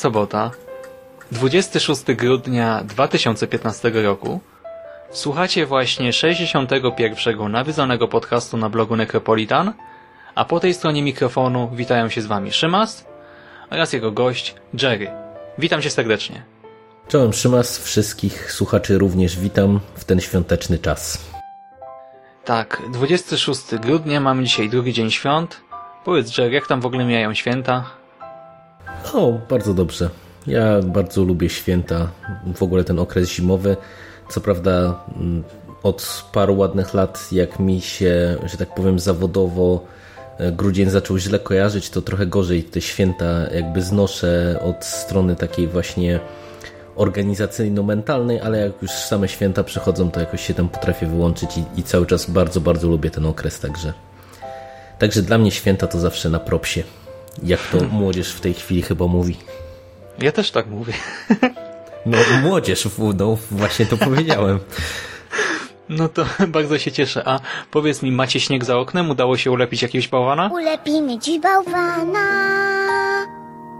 Jest sobota, 26 grudnia 2015 roku. Słuchacie właśnie 61. nawiedzonego podcastu na blogu Necropolitan, a po tej stronie mikrofonu witają się z Wami Szymas oraz jego gość Jerry. Witam Cię serdecznie. Czołem Szymas, wszystkich słuchaczy również witam w ten świąteczny czas. Tak, 26 grudnia, mamy dzisiaj drugi dzień świąt. Powiedz Jerry, jak tam w ogóle mijają święta? O, bardzo dobrze. Ja bardzo lubię święta, w ogóle ten okres zimowy. Co prawda mm, od paru ładnych lat, jak mi się, że tak powiem, zawodowo e, grudzień zaczął źle kojarzyć, to trochę gorzej te święta jakby znoszę od strony takiej właśnie organizacyjno-mentalnej, ale jak już same święta przychodzą, to jakoś się tam potrafię wyłączyć i, i cały czas bardzo, bardzo lubię ten okres, także także dla mnie święta to zawsze na propsie, jak to młodzież w tej chwili chyba mówi. Ja też tak mówię. No młodzież, no właśnie to powiedziałem. No to bardzo się cieszę. A powiedz mi, macie śnieg za oknem? Udało się ulepić jakiegoś bałwana? Ulepimy ci bałwana.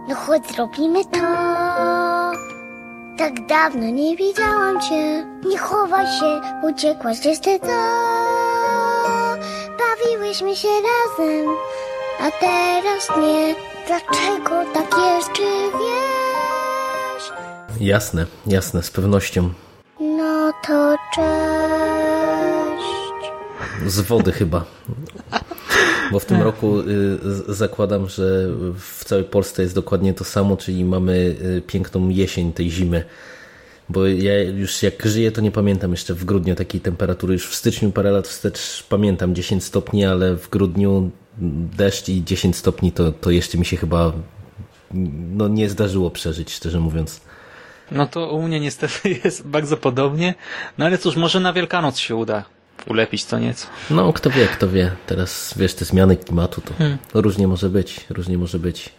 No chodź, zrobimy to. Tak dawno nie widziałam cię. Nie chowaj się, uciekłaś gdzieś ty co. Bawiłyśmy się razem, a teraz nie. Dlaczego tak jest, czy wiesz? Jasne, jasne, z pewnością. No to cześć. Z wody chyba. Bo w tym roku y, zakładam, że w całej Polsce jest dokładnie to samo, czyli mamy y, piękną jesień tej zimy. Bo ja już jak żyję, to nie pamiętam jeszcze w grudniu takiej temperatury. Już w styczniu parę lat wstecz pamiętam 10 stopni, ale w grudniu deszcz i 10 stopni to, to jeszcze mi się chyba no, nie zdarzyło przeżyć, szczerze mówiąc. No to u mnie niestety jest bardzo podobnie. No ale cóż, może na Wielkanoc się uda ulepić co nieco. No, kto wie, kto wie. Teraz, wiesz, te zmiany klimatu, to różnie może być, różnie może być.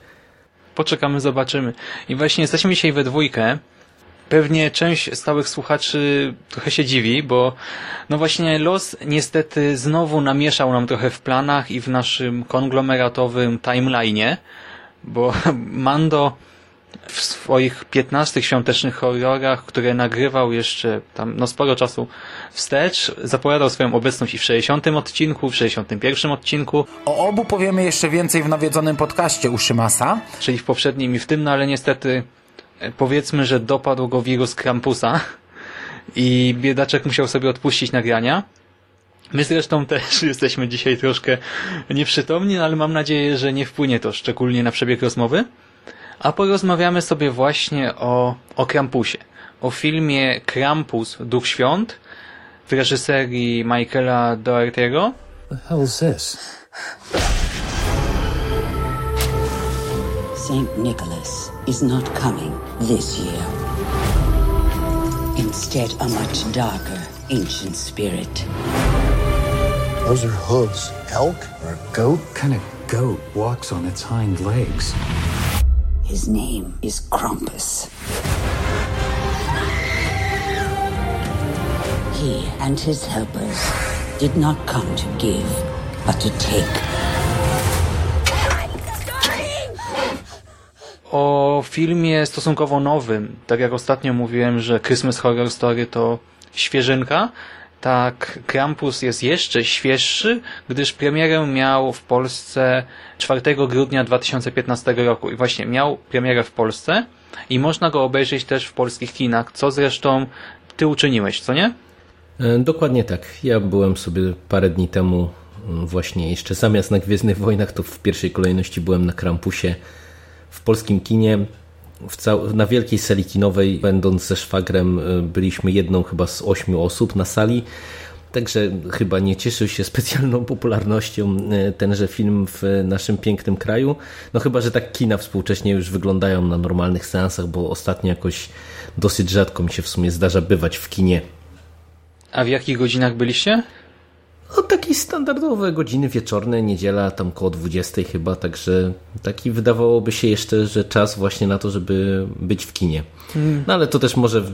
Poczekamy, zobaczymy. I właśnie jesteśmy dzisiaj we dwójkę. Pewnie część stałych słuchaczy trochę się dziwi, bo no właśnie los niestety znowu namieszał nam trochę w planach i w naszym konglomeratowym timeline'ie, bo Mando w swoich 15 świątecznych horrorach, które nagrywał jeszcze tam no sporo czasu wstecz, zapowiadał swoją obecność i w 60 odcinku, w 61 odcinku, O obu powiemy jeszcze więcej w nawiedzonym podcaście u Szymasa. czyli w poprzednim i w tym, no ale niestety powiedzmy, że dopadł go wirus Krampusa i biedaczek musiał sobie odpuścić nagrania. My zresztą też jesteśmy dzisiaj troszkę nieprzytomni, ale mam nadzieję, że nie wpłynie to szczególnie na przebieg rozmowy. A porozmawiamy sobie właśnie o, o Krampusie. O filmie Krampus, Duch Świąt w reżyserii Michaela Doherty'ego. The hell's this? Saint Nicholas is not coming this year. Instead, a much darker, ancient spirit. Those are hooves. Elk or goat? What kind of goat walks on its hind legs? His name is Krampus. He and his helpers did not come to give, but to take. O filmie stosunkowo nowym. Tak jak ostatnio mówiłem, że Christmas Horror Story to świeżynka, tak Krampus jest jeszcze świeższy, gdyż premierę miał w Polsce 4 grudnia 2015 roku i właśnie miał premierę w Polsce i można go obejrzeć też w polskich kinach, co zresztą ty uczyniłeś, co nie? E, dokładnie tak. Ja byłem sobie parę dni temu mm, właśnie jeszcze zamiast na Gwiezdnych Wojnach, to w pierwszej kolejności byłem na Krampusie w polskim kinie. Na wielkiej sali kinowej, będąc ze szwagrem, e, byliśmy jedną chyba z ośmiu osób na sali. Także chyba nie cieszył się specjalną popularnością e, tenże film w naszym pięknym kraju. No chyba, że tak kina współcześnie już wyglądają na normalnych seansach, bo ostatnio jakoś dosyć rzadko mi się w sumie zdarza bywać w kinie. A w jakich godzinach byliście? No takie standardowe godziny wieczorne, niedziela tam koło 20 chyba, także taki wydawałoby się jeszcze, że czas właśnie na to, żeby być w kinie. No ale to też może w,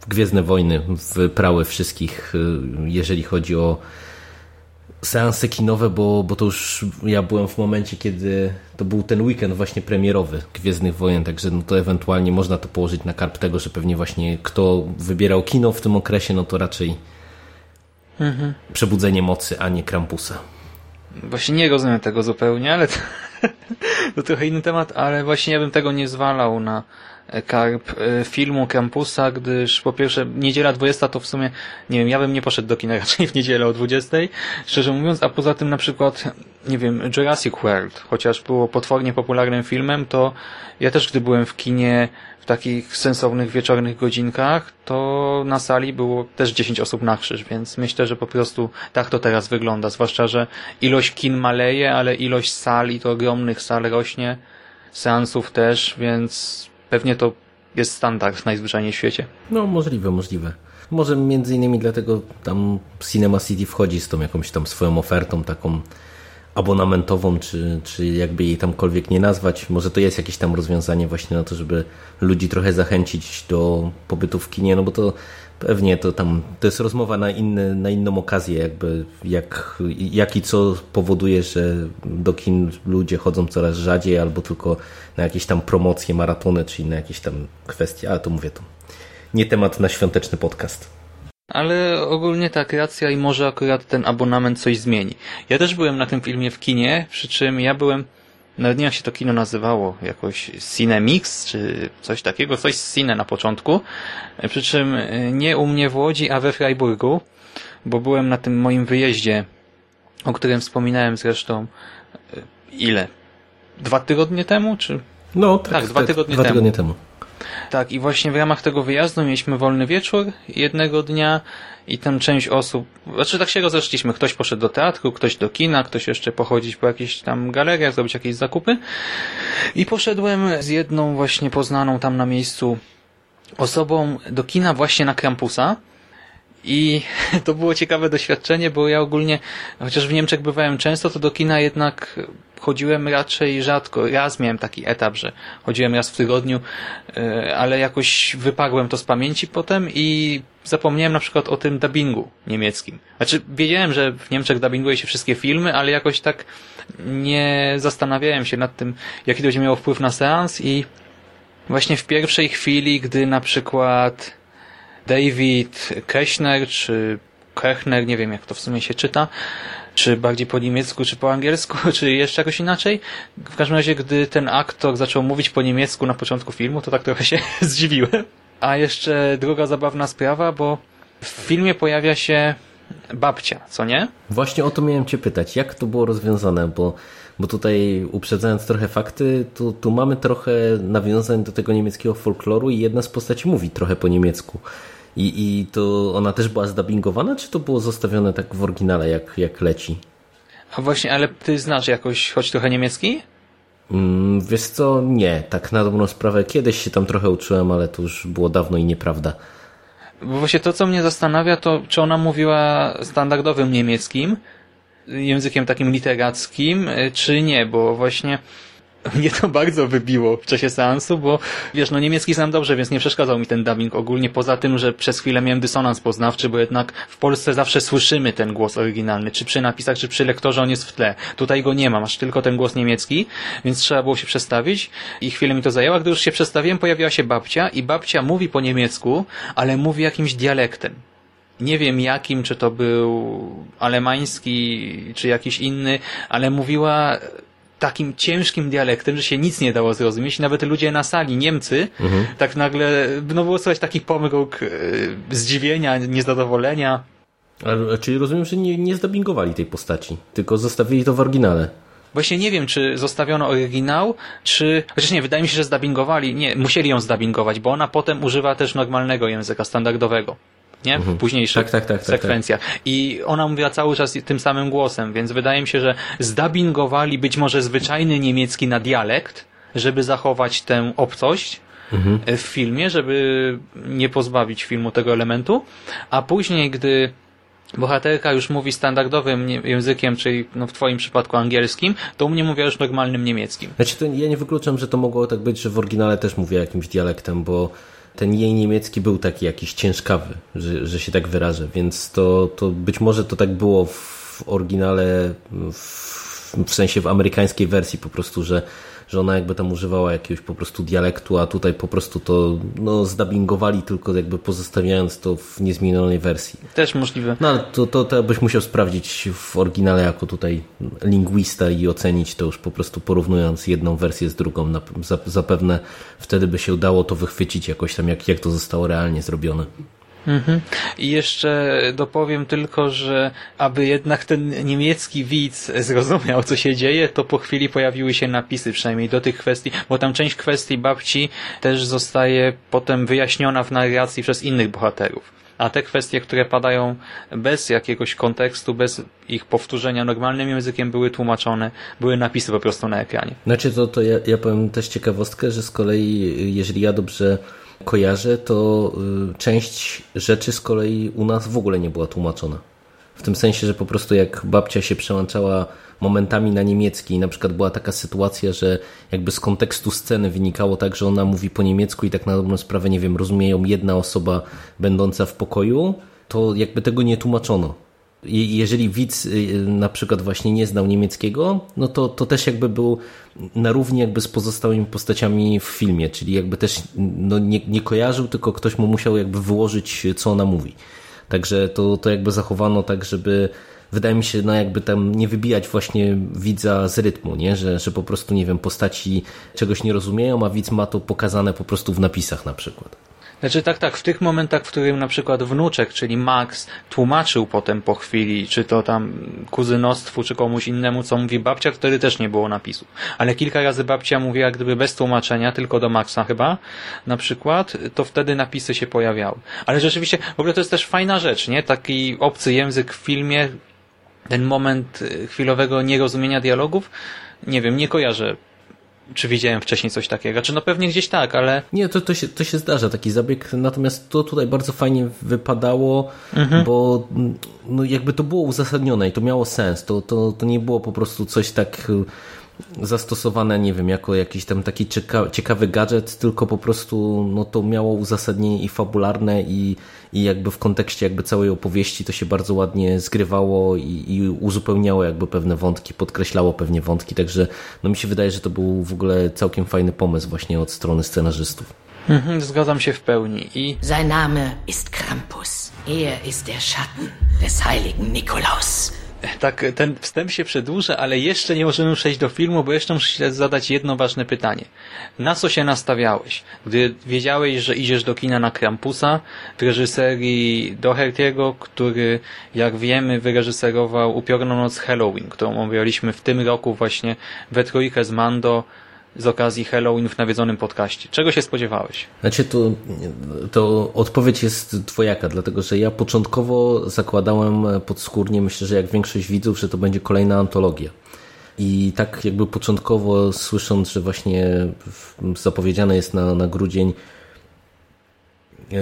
w Gwiezdne Wojny wyprały wszystkich, y, jeżeli chodzi o seanse kinowe, bo, bo to już ja byłem w momencie, kiedy to był ten weekend właśnie premierowy Gwiezdnych Wojen, także no to ewentualnie można to położyć na karp tego, że pewnie właśnie kto wybierał kino w tym okresie, no to raczej Przebudzenie mocy, a nie Krampusa. Właśnie nie rozumiem tego zupełnie, ale to, to trochę inny temat, ale właśnie ja bym tego nie zwalał na karp e, filmu Krampusa, gdyż po pierwsze niedziela 20 to w sumie, nie wiem, ja bym nie poszedł do kina raczej w niedzielę o 20, szczerze mówiąc, a poza tym na przykład, nie wiem, Jurassic World, chociaż było potwornie popularnym filmem, to ja też gdy byłem w kinie takich sensownych wieczornych godzinkach, to na sali było też 10 osób na krzyż, więc myślę, że po prostu tak to teraz wygląda, zwłaszcza, że ilość kin maleje, ale ilość sali to ogromnych sal rośnie, seansów też, więc pewnie to jest standard najzwyczajniej w świecie. No możliwe, możliwe. Może między innymi dlatego tam Cinema City wchodzi z tą jakąś tam swoją ofertą taką abonamentową, czy, czy jakby jej tamkolwiek nie nazwać. Może to jest jakieś tam rozwiązanie właśnie na to, żeby ludzi trochę zachęcić do pobytu w kinie, no bo to pewnie to tam, to jest rozmowa na, inny, na inną okazję, jakby jak, jak i co powoduje, że do kin ludzie chodzą coraz rzadziej, albo tylko na jakieś tam promocje, maratony, czyli na jakieś tam kwestie, ale to mówię to nie temat na świąteczny podcast. Ale ogólnie tak, racja i może akurat ten abonament coś zmieni. Ja też byłem na tym filmie w kinie, przy czym ja byłem, nawet nie wiem jak się to kino nazywało, jakoś Cinemix, czy coś takiego, coś z Cine na początku, przy czym nie u mnie w Łodzi, a we Freiburgu, bo byłem na tym moim wyjeździe, o którym wspominałem zresztą, ile? Dwa tygodnie temu, czy? No, tak, tak dwa tygodnie dwa temu. Tygodnie temu. Tak, i właśnie w ramach tego wyjazdu mieliśmy wolny wieczór jednego dnia i tam część osób, znaczy tak się rozeszliśmy, ktoś poszedł do teatru, ktoś do kina, ktoś jeszcze pochodzić po jakichś tam galeriach, zrobić jakieś zakupy. I poszedłem z jedną właśnie poznaną tam na miejscu osobą do kina właśnie na Krampusa i to było ciekawe doświadczenie, bo ja ogólnie, chociaż w Niemczech bywałem często, to do kina jednak chodziłem raczej rzadko. Raz miałem taki etap, że chodziłem raz w tygodniu, ale jakoś wyparłem to z pamięci potem i zapomniałem na przykład o tym dubbingu niemieckim. Znaczy, wiedziałem, że w Niemczech dubbinguje się wszystkie filmy, ale jakoś tak nie zastanawiałem się nad tym, jaki to będzie miało wpływ na seans i właśnie w pierwszej chwili, gdy na przykład David Kechner, czy Kechner, nie wiem jak to w sumie się czyta, czy bardziej po niemiecku, czy po angielsku, czy jeszcze jakoś inaczej. W każdym razie, gdy ten aktor zaczął mówić po niemiecku na początku filmu, to tak trochę się zdziwiłem. A jeszcze druga zabawna sprawa, bo w filmie pojawia się babcia, co nie? Właśnie o to miałem cię pytać, jak to było rozwiązane, bo, bo tutaj uprzedzając trochę fakty, tu, tu mamy trochę nawiązań do tego niemieckiego folkloru i jedna z postaci mówi trochę po niemiecku. I, I to ona też była zdubbingowana, czy to było zostawione tak w oryginale, jak, jak leci? A właśnie, ale ty znasz jakoś choć trochę niemiecki? Mm, wiesz co, nie. Tak na dobrą sprawę, kiedyś się tam trochę uczyłem, ale to już było dawno i nieprawda. Bo właśnie to, co mnie zastanawia, to czy ona mówiła standardowym niemieckim, językiem takim literackim, czy nie, bo właśnie mnie to bardzo wybiło w czasie seansu, bo wiesz, no niemiecki znam dobrze, więc nie przeszkadzał mi ten dubbing ogólnie, poza tym, że przez chwilę miałem dysonans poznawczy, bo jednak w Polsce zawsze słyszymy ten głos oryginalny, czy przy napisach, czy przy lektorze on jest w tle. Tutaj go nie ma, masz tylko ten głos niemiecki, więc trzeba było się przestawić i chwilę mi to zajęło. Gdy już się przestawiłem, pojawiła się babcia i babcia mówi po niemiecku, ale mówi jakimś dialektem. nie wiem jakim, czy to był alemański, czy jakiś inny, ale mówiła takim ciężkim dialektem, że się nic nie dało zrozumieć. Nawet ludzie na sali, Niemcy, tak nagle, no było słychać taki pomruk e, zdziwienia, niezadowolenia. A, czyli rozumiem, że nie, nie zdubbingowali tej postaci, tylko zostawili to w oryginale. Właśnie nie wiem, czy zostawiono oryginał, czy... Chociaż nie, wydaje mi się, że zdubbingowali. Nie, musieli ją zdubbingować, bo ona potem używa też normalnego języka standardowego. Nie? W późniejszych Tak, tak, tak, tak, sekwencjach. I ona mówiła cały czas tym samym głosem, więc wydaje mi się, że zdubbingowali być może zwyczajny niemiecki na dialekt, żeby zachować tę obcość w filmie, żeby nie pozbawić filmu tego elementu, a później, gdy bohaterka już mówi standardowym językiem, czyli no w twoim przypadku angielskim, to u mnie mówiła już normalnym niemieckim. Znaczy, to ja nie wykluczam, że to mogło tak być, że w oryginale też mówię jakimś dialektem, bo ten jej niemiecki był taki jakiś ciężkawy, że, że się tak wyrażę, więc to, to być może to tak było w oryginale, w, w sensie w amerykańskiej wersji po prostu, że, że ona jakby tam używała jakiegoś po prostu dialektu, a tutaj po prostu to no, zdubbingowali tylko jakby pozostawiając to w niezmienionej wersji. Też możliwe. No ale to, to, to byś musiał sprawdzić w oryginale jako tutaj lingwista i ocenić to już po prostu porównując jedną wersję z drugą. Na- za- Zapewne wtedy by się udało to wychwycić jakoś tam, jak, jak to zostało realnie zrobione. Mhm. I jeszcze dopowiem tylko, że aby jednak ten niemiecki widz zrozumiał, co się dzieje, to po chwili pojawiły się napisy przynajmniej do tych kwestii, bo tam część kwestii babci też zostaje potem wyjaśniona w narracji przez innych bohaterów. A te kwestie, które padają bez jakiegoś kontekstu, bez ich powtórzenia normalnym językiem, były tłumaczone, były napisy po prostu na ekranie. Znaczy to, to ja, ja powiem też ciekawostkę, że z kolei jeżeli ja dobrze kojarzę, to y, część rzeczy z kolei u nas w ogóle nie była tłumaczona. W tym sensie, że po prostu jak babcia się przełączała momentami na niemiecki i na przykład była taka sytuacja, że jakby z kontekstu sceny wynikało tak, że ona mówi po niemiecku i tak na dobrą sprawę, nie wiem, rozumie ją jedna osoba będąca w pokoju, to jakby tego nie tłumaczono. Jeżeli widz y, na przykład właśnie nie znał niemieckiego, no to, to też jakby był na równi jakby z pozostałymi postaciami w filmie, czyli jakby też no nie, nie kojarzył, tylko ktoś mu musiał jakby wyłożyć, co ona mówi. Także to, to jakby zachowano tak, żeby wydaje mi się, no jakby tam nie wybijać właśnie widza z rytmu, nie? Że, że po prostu, nie wiem, postaci czegoś nie rozumieją, a widz ma to pokazane po prostu w napisach na przykład. Znaczy tak, tak, w tych momentach, w którym na przykład wnuczek, czyli Max, tłumaczył potem po chwili, czy to tam kuzynostwu, czy komuś innemu, co mówi babcia, wtedy też nie było napisu. Ale kilka razy babcia mówiła gdyby bez tłumaczenia, tylko do Maxa chyba, na przykład, to wtedy napisy się pojawiały. Ale rzeczywiście, w ogóle to jest też fajna rzecz, nie? Taki obcy język w filmie, ten moment y, chwilowego nierozumienia dialogów, nie wiem, nie kojarzę czy widziałem wcześniej coś takiego. Czy no pewnie gdzieś tak, ale Nie, to, to, się, to się zdarza, taki zabieg, natomiast to tutaj bardzo fajnie wypadało, bo mm, no jakby to było uzasadnione i to miało sens. To, to, to nie było po prostu coś tak zastosowane, nie wiem, jako jakiś tam taki cieka, ciekawy gadżet, tylko po prostu no to miało uzasadnienie i fabularne i, i jakby w kontekście jakby całej opowieści to się bardzo ładnie zgrywało i, i uzupełniało jakby pewne wątki, podkreślało pewnie wątki, także no mi się wydaje, że to był w ogóle całkiem fajny pomysł właśnie od strony scenarzystów. mhm, zgadzam się w pełni. I Sein Name ist Krampus. Er ist der Schatten des heiligen Nikolaus. Tak, ten wstęp się przedłuża, ale jeszcze nie możemy przejść do filmu, bo jeszcze muszę zadać jedno ważne pytanie. Na co się nastawiałeś, gdy wiedziałeś, że idziesz do kina na Krampusa w reżyserii Doherty'ego, który, jak wiemy, wyreżyserował Upiorną Noc Halloween, którą omawialiśmy w tym roku właśnie we trójkę z Mando z okazji Halloween w nawiedzonym podcaście. Czego się spodziewałeś? Znaczy to, to odpowiedź jest dwojaka, dlatego że ja początkowo zakładałem podskórnie, myślę, że jak większość widzów, że to będzie kolejna antologia. I tak jakby początkowo słysząc, że właśnie zapowiedziane jest na, na grudzień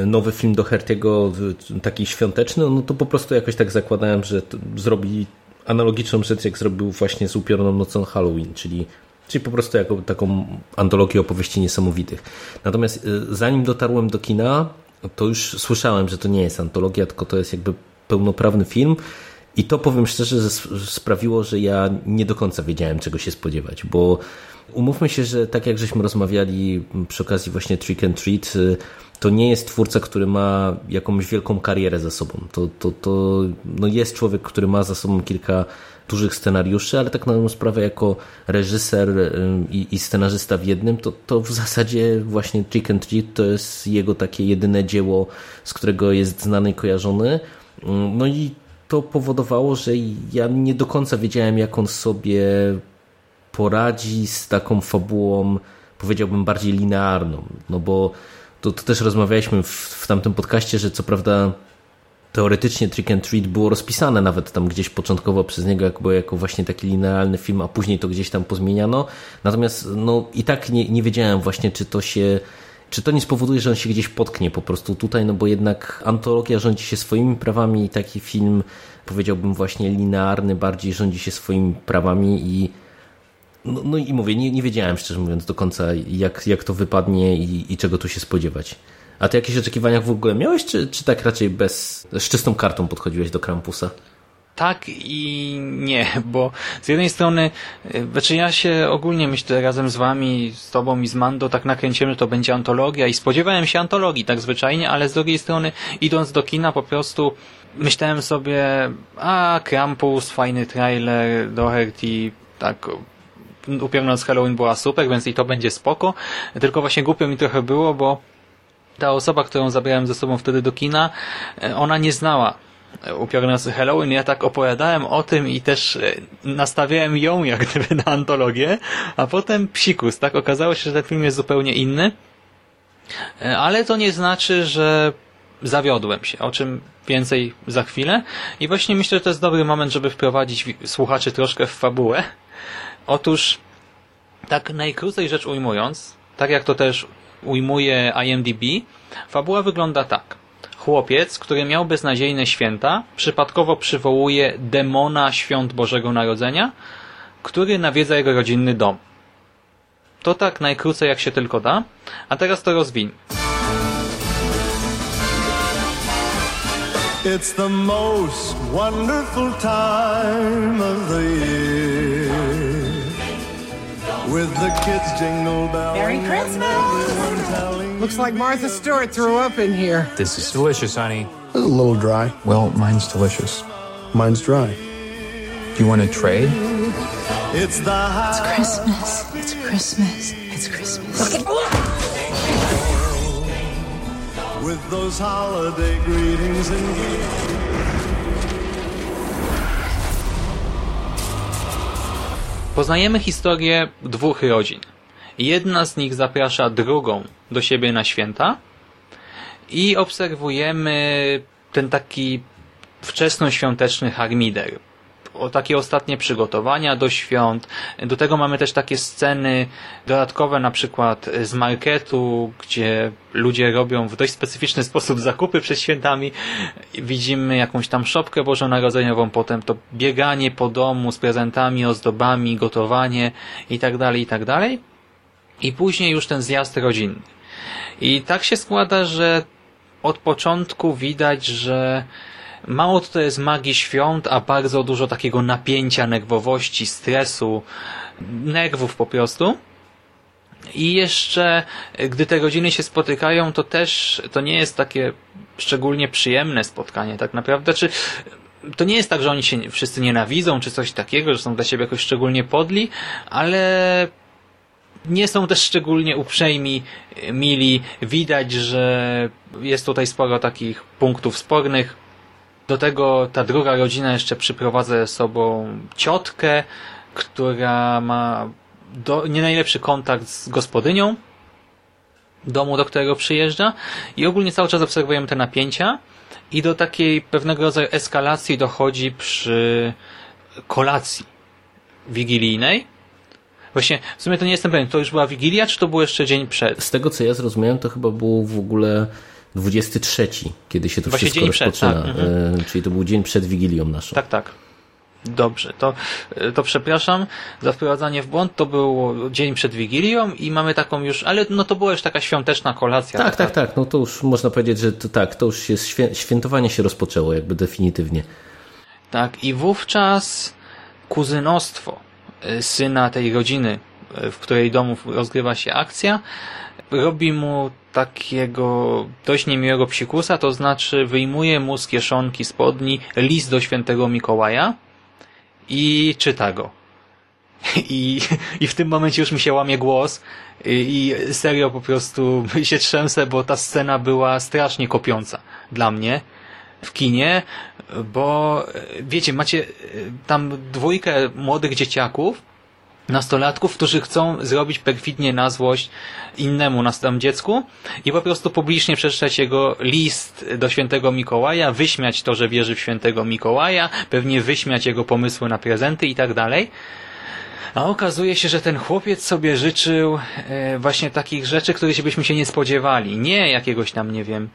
nowy film do Hertiego, taki świąteczny, no to po prostu jakoś tak zakładałem, że zrobi analogiczną rzecz, jak zrobił właśnie z Upiorną Nocą Halloween, czyli, czyli po prostu jako taką antologię opowieści niesamowitych. Natomiast y, zanim dotarłem do kina, to już słyszałem, że to nie jest antologia, tylko to jest jakby pełnoprawny film i to powiem szczerze, że sp- sprawiło, że ja nie do końca wiedziałem, czego się spodziewać, bo umówmy się, że tak jak żeśmy rozmawiali przy okazji właśnie Trick and Treat, y, to nie jest twórca, który ma jakąś wielką karierę za sobą. To, to, to no jest człowiek, który ma za sobą kilka dużych scenariuszy, ale tak na dobrą sprawę jako reżyser i, i scenarzysta w jednym, to, to w zasadzie właśnie Chicken Treat to jest jego takie jedyne dzieło, z którego jest znany i kojarzony. No i to powodowało, że ja nie do końca wiedziałem, jak on sobie poradzi z taką fabułą, powiedziałbym, bardziej linearną. No bo to, to też rozmawialiśmy w, w tamtym podcaście, że co prawda teoretycznie Trick and Treat było rozpisane nawet tam gdzieś początkowo przez niego jako, jako właśnie taki linearny film, a później to gdzieś tam pozmieniano. Natomiast no, i tak nie, nie wiedziałem właśnie, czy to się czy to nie spowoduje, że on się gdzieś potknie po prostu tutaj, no bo jednak antologia rządzi się swoimi prawami i taki film, powiedziałbym właśnie linearny, bardziej rządzi się swoimi prawami i no, no i mówię, nie, nie wiedziałem szczerze mówiąc do końca jak, jak to wypadnie i, i czego tu się spodziewać. A ty jakieś oczekiwania w ogóle miałeś, czy, czy tak raczej bez, z czystą kartą podchodziłeś do Krampusa? Tak i nie, bo z jednej strony, y, znaczy ja się ogólnie myślę razem z wami, z tobą i z Mando tak nakręciłem, że to będzie antologia i spodziewałem się antologii tak zwyczajnie, ale z drugiej strony idąc do kina po prostu myślałem sobie, a Krampus, fajny trailer, Doherty, tak upewniając Halloween była super, więc i to będzie spoko, tylko właśnie głupio mi trochę było, bo ta osoba, którą zabrałem ze sobą wtedy do kina, e, ona nie znała upiornego Halloween. Ja tak opowiadałem o tym i też e, nastawiałem ją jak gdyby na antologię, a potem psikus, tak? Okazało się, że ten film jest zupełnie inny, e, ale to nie znaczy, że zawiodłem się, o czym więcej za chwilę. I właśnie myślę, że to jest dobry moment, żeby wprowadzić słuchaczy troszkę w fabułę. Otóż, tak najkrócej rzecz ujmując, tak jak to też ujmuje IMDb, fabuła wygląda tak. Chłopiec, który miał beznadziejne święta, przypadkowo przywołuje demona świąt Bożego Narodzenia, który nawiedza jego rodzinny dom. To tak najkrócej jak się tylko da, a teraz to rozwin. It's the most wonderful time of the year. With the kids jingle bells. Merry Christmas! Looks like Martha Stewart threw up in here. This is delicious, honey. a little dry. Well, mine's delicious. Mine's dry. Do you want to trade? It's the It's Christmas. It's Christmas. It's Christmas. With those holiday greetings and Poznajemy historię dwóch rodzin. Jedna z nich zaprasza drugą do siebie na święta i obserwujemy ten taki wczesnoświąteczny harmider. O takie ostatnie przygotowania do świąt. Do tego mamy też takie sceny dodatkowe, na przykład z marketu, gdzie ludzie robią w dość specyficzny sposób zakupy przed świętami. Widzimy jakąś tam szopkę bożonarodzeniową, potem to bieganie po domu z prezentami, ozdobami, gotowanie itd., tak itd. Tak I później już ten zjazd rodzinny. I tak się składa, że od początku widać, że mało to jest magii świąt, a bardzo dużo takiego napięcia, nerwowości, stresu, nerwów po prostu. I jeszcze, gdy te rodziny się spotykają, to też to nie jest takie szczególnie przyjemne spotkanie, tak naprawdę. Czy to nie jest tak, że oni się wszyscy nienawidzą, czy coś takiego, że są dla siebie jakoś szczególnie podli, ale nie są też szczególnie uprzejmi, mili. Widać, że jest tutaj sporo takich punktów spornych. Do tego ta druga rodzina jeszcze przyprowadza ze sobą ciotkę, która ma do, nie najlepszy kontakt z gospodynią domu, do którego przyjeżdża i ogólnie cały czas obserwujemy te napięcia i do takiej pewnego rodzaju eskalacji dochodzi przy kolacji wigilijnej. Właśnie, w sumie to nie jestem pewien, to już była Wigilia, czy to był jeszcze dzień przed? Z tego, co ja zrozumiałem, to chyba było w ogóle 23, kiedy się to Właśnie wszystko rozpoczyna. Przed, tak. mhm. E, czyli to był dzień przed Wigilią naszą. Tak, tak. Dobrze, to, to przepraszam za wprowadzanie w błąd. To był dzień przed Wigilią i mamy taką już, ale no to była już taka świąteczna kolacja. Tak, tak, tak. No to już można powiedzieć, że to tak, to już jest świętowanie się rozpoczęło jakby definitywnie. Tak, i wówczas kuzynostwo y, syna tej rodziny, w której domu rozgrywa się akcja, robi mu takiego dość niemiłego psikusa, to znaczy wyjmuje mu z kieszonki spodni list do świętego Mikołaja i czyta go. I, I w tym momencie już mi się łamie głos i, i serio po prostu się trzęsę, bo ta scena była strasznie kopiąca dla mnie w kinie, bo wiecie, macie tam dwójkę młodych dzieciaków, nastolatków, którzy chcą zrobić perfidnie na złość innemu następnemu dziecku i po prostu publicznie przeczytać jego list do świętego Mikołaja, wyśmiać to, że wierzy w świętego Mikołaja, pewnie wyśmiać jego pomysły na prezenty i tak dalej. A okazuje się, że ten chłopiec sobie życzył e, właśnie takich rzeczy, których byśmy się nie spodziewali. Nie jakiegoś tam, nie wiem,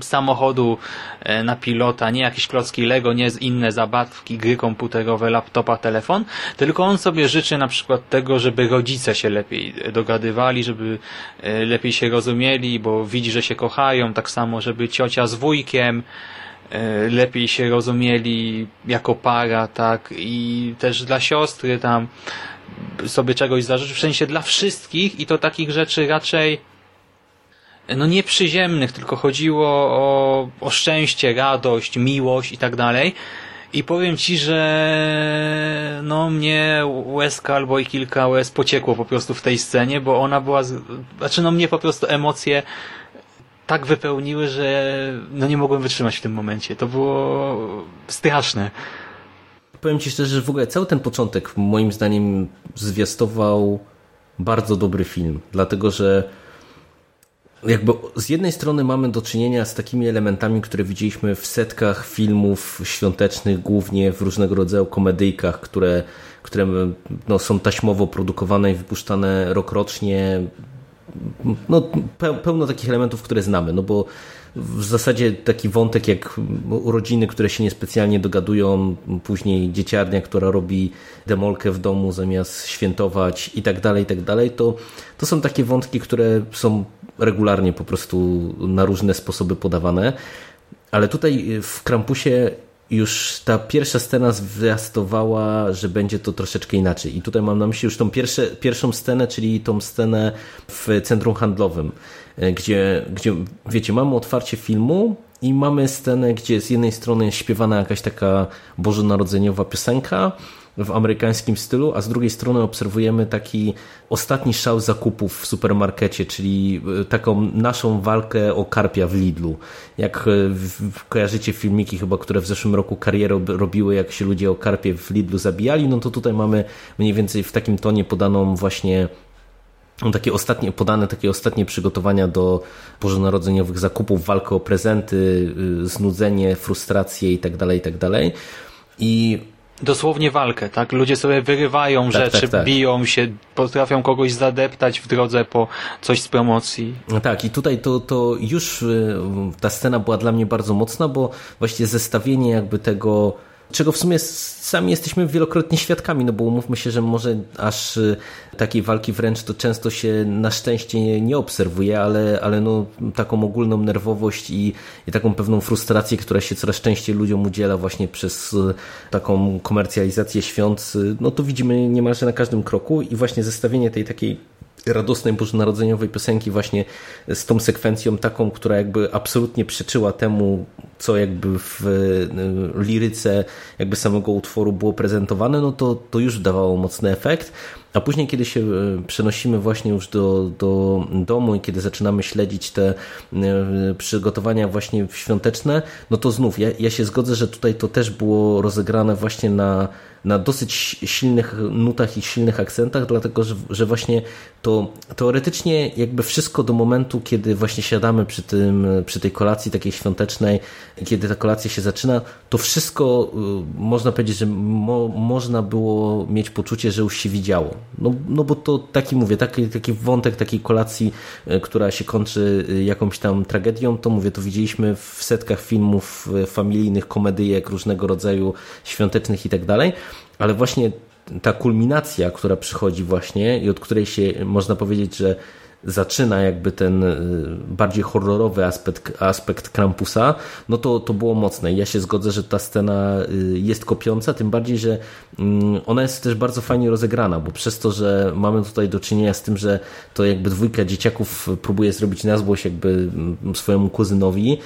samochodu e, na pilota, nie jakieś klocki Lego, nie inne zabawki, gry komputerowe, laptopa, telefon, tylko on sobie życzy na przykład tego, żeby rodzice się lepiej dogadywali, żeby e, lepiej się rozumieli, bo widzi, że się kochają, tak samo, żeby ciocia z wujkiem, E, lepiej się rozumieli jako para, tak, i też dla siostry tam sobie czegoś zażyczyć, w sensie dla wszystkich i to takich rzeczy raczej no nie przyziemnych, tylko chodziło o, o szczęście, radość, miłość i tak dalej. I powiem Ci, że no mnie łezka albo i kilka łez pociekło po prostu w tej scenie, bo ona była, znaczy no mnie po prostu emocje tak wypełniły, że no nie mogłem wytrzymać w tym momencie. To było straszne. Powiem Ci szczerze, że w ogóle cały ten początek moim zdaniem zwiastował bardzo dobry film, dlatego że jakby z jednej strony mamy do czynienia z takimi elementami, które widzieliśmy w setkach filmów świątecznych, głównie w różnego rodzaju komedyjkach, które, które no, są taśmowo produkowane i wypuszczane rokrocznie, no, pełno takich elementów, które znamy, no bo w zasadzie taki wątek jak urodziny, które się niespecjalnie dogadują, później dzieciarnia, która robi demolkę w domu zamiast świętować i tak dalej, i tak dalej, to, to są takie wątki, które są regularnie po prostu na różne sposoby podawane. Ale tutaj w Krampusie już ta pierwsza scena zwiastowała, że będzie to troszeczkę inaczej. I tutaj mam na myśli już tą pierwsze, pierwszą scenę, czyli tą scenę w centrum handlowym, e, gdzie, gdzie wiecie, mamy otwarcie filmu i mamy scenę, gdzie z jednej strony śpiewana jakaś taka bożonarodzeniowa piosenka, w amerykańskim stylu, a z drugiej strony obserwujemy taki ostatni szał zakupów w supermarkecie, czyli e, taką naszą walkę o karpia w Lidlu. Jak e, kojarzycie filmiki chyba, które w zeszłym roku karierę robiły, jak się ludzie o karpie w Lidlu zabijali, no to tutaj mamy mniej więcej w takim tonie podaną właśnie takie ostatnie, podane takie ostatnie przygotowania do bożonarodzeniowych zakupów, walkę o prezenty, y, znudzenie, frustrację i tak dalej, i tak. I dosłownie walkę, tak? Ludzie sobie wyrywają tak, rzeczy, tak, tak. biją się, potrafią kogoś zadeptać w drodze po coś z promocji. No tak, i tutaj to, to już y, ta scena była dla mnie bardzo mocna, bo właśnie zestawienie jakby tego czego w sumie sami jesteśmy wielokrotnie świadkami, no bo umówmy się, że może aż y, takiej walki wręcz to często się na szczęście nie, nie obserwuje, ale, ale no, taką ogólną nerwowość i, i taką pewną frustrację, która się coraz częściej ludziom udziela właśnie przez y, taką komercjalizację świąt, y, no to widzimy niemalże na każdym kroku i właśnie zestawienie tej takiej radosnej bożonarodzeniowej piosenki właśnie z tą sekwencją taką, która jakby absolutnie przeczyła temu, co jakby w e, liryce jakby samego utworu było prezentowane, no to, to już dawało mocny efekt. A później, kiedy się e, przenosimy właśnie już do, do domu i kiedy zaczynamy śledzić te e, przygotowania właśnie świąteczne, no to znów ja, ja się zgodzę, że tutaj to też było rozegrane właśnie na na dosyć silnych nutach i silnych akcentach, dlatego że, że właśnie to teoretycznie jakby wszystko do momentu, kiedy właśnie siadamy przy, tym, przy tej kolacji takiej świątecznej, kiedy ta kolacja się zaczyna, to wszystko y, można powiedzieć, że mo, można było mieć poczucie, że już się widziało. No, no bo to taki mówię, taki, taki wątek takiej kolacji, y, która się kończy y, jakąś tam tragedią, to mówię, to widzieliśmy w setkach filmów familijnych, komedyjek różnego rodzaju świątecznych i tak dalej ale właśnie ta kulminacja, która przychodzi właśnie i od której się można powiedzieć, że zaczyna jakby ten y, bardziej horrorowy aspekt, aspekt Krampusa, no to, to było mocne. Ja się zgodzę, że ta scena y, jest kopiąca, tym bardziej, że mm, ona jest też bardzo fajnie rozegrana, bo przez to, że mamy tutaj do czynienia z tym, że to jakby dwójka dzieciaków próbuje zrobić na złość jakby mm, swojemu kuzynowi,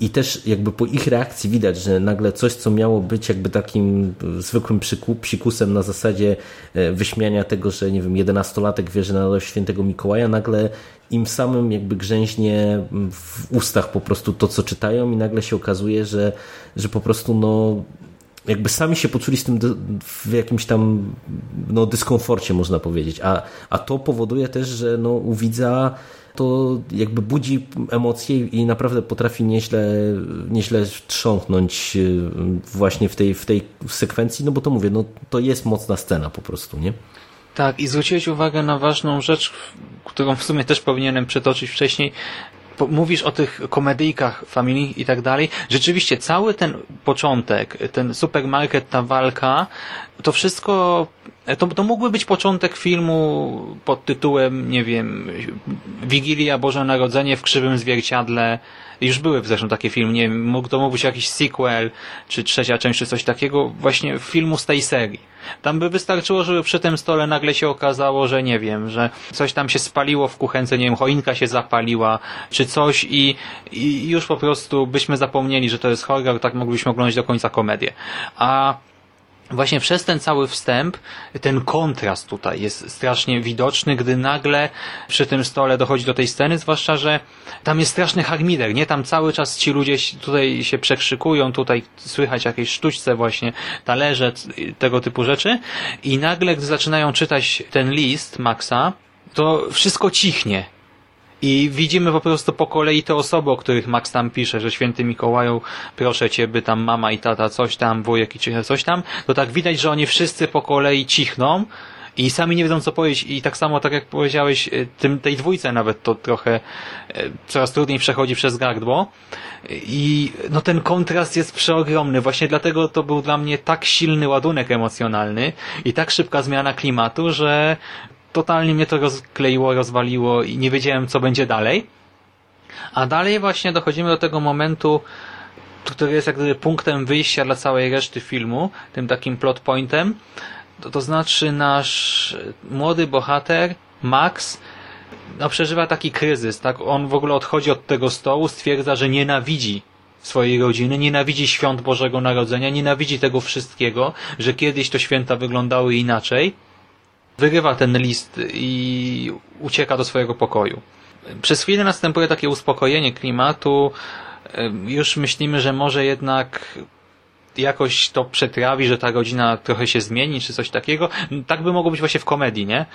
i też jakby po ich reakcji widać, że nagle coś, co miało być jakby takim zwykłym psikusem na zasadzie e, wyśmiania tego, że nie wiem, jedenastolatek wierzy na radość świętego Mikołaja, nagle im samym jakby grzęźnie w ustach po prostu to, co czytają i nagle się okazuje, że, że po prostu no jakby sami się poczuli z tym w jakimś tam no, dyskomforcie, można powiedzieć. A, a to powoduje też, że no, u widza to jakby budzi emocje i naprawdę potrafi nieźle, nieźle trząknąć y, właśnie w tej, w tej sekwencji, no bo to mówię, no to jest mocna scena po prostu, nie? Tak, i zwróciłeś uwagę na ważną rzecz, którą w sumie też powinienem przetoczyć wcześniej. Mówisz o tych komedyjkach familii i tak dalej. Rzeczywiście, cały ten początek, ten supermarket, ta walka, to wszystko E, to, to mógłby być początek filmu pod tytułem, nie wiem, Wigilia Boże Narodzenie w krzywym zwierciadle. Już były zresztą takie filmy, nie wiem, mógł, to mógł być jakiś sequel, czy trzecia część, czy coś takiego, właśnie filmu z tej serii. Tam by wystarczyło, żeby przy tym stole nagle się okazało, że nie wiem, że coś tam się spaliło w kuchence, nie wiem, choinka się zapaliła, czy coś i, i już po prostu byśmy zapomnieli, że to jest horror, tak moglibyśmy oglądać do końca komedię. A właśnie przez ten cały wstęp ten kontrast tutaj jest strasznie widoczny, gdy nagle przy tym stole dochodzi do tej sceny, zwłaszcza, że tam jest straszny harmider, nie? Tam cały czas ci ludzie tutaj się przekrzykują, tutaj słychać jakieś sztućce właśnie, talerze, tego typu rzeczy i nagle, gdy zaczynają czytać ten list Maxa, to wszystko cichnie i widzimy po prostu po kolei te osoby, o których Max tam pisze, że święty Mikołaju, proszę cię, by tam mama i tata coś tam, wujek i coś tam, to tak widać, że oni wszyscy po kolei cichną i sami nie wiedzą co powiedzieć. I tak samo, tak jak powiedziałeś, e, tym, tej dwójce nawet to trochę e, coraz trudniej przechodzi przez gardło. I no ten kontrast jest przeogromny, właśnie dlatego to był dla mnie tak silny ładunek emocjonalny i tak szybka zmiana klimatu, że totalnie mnie to rozkleiło, rozwaliło i nie wiedziałem, co będzie dalej. A dalej właśnie dochodzimy do tego momentu, który jest jak gdyby punktem wyjścia dla całej reszty filmu, tym takim plot pointem. To, to znaczy nasz młody bohater, Max, no, przeżywa taki kryzys, tak? On w ogóle odchodzi od tego stołu, stwierdza, że nienawidzi swojej rodziny, nienawidzi świąt Bożego Narodzenia, nienawidzi tego wszystkiego, że kiedyś to święta wyglądały inaczej wyrywa ten list i ucieka do swojego pokoju. Przez chwilę następuje takie uspokojenie klimatu. Już myślimy, że może jednak jakoś to przetrawi, że ta godzina trochę się zmieni, czy coś takiego. Tak by mogło być właśnie w komedii, nie?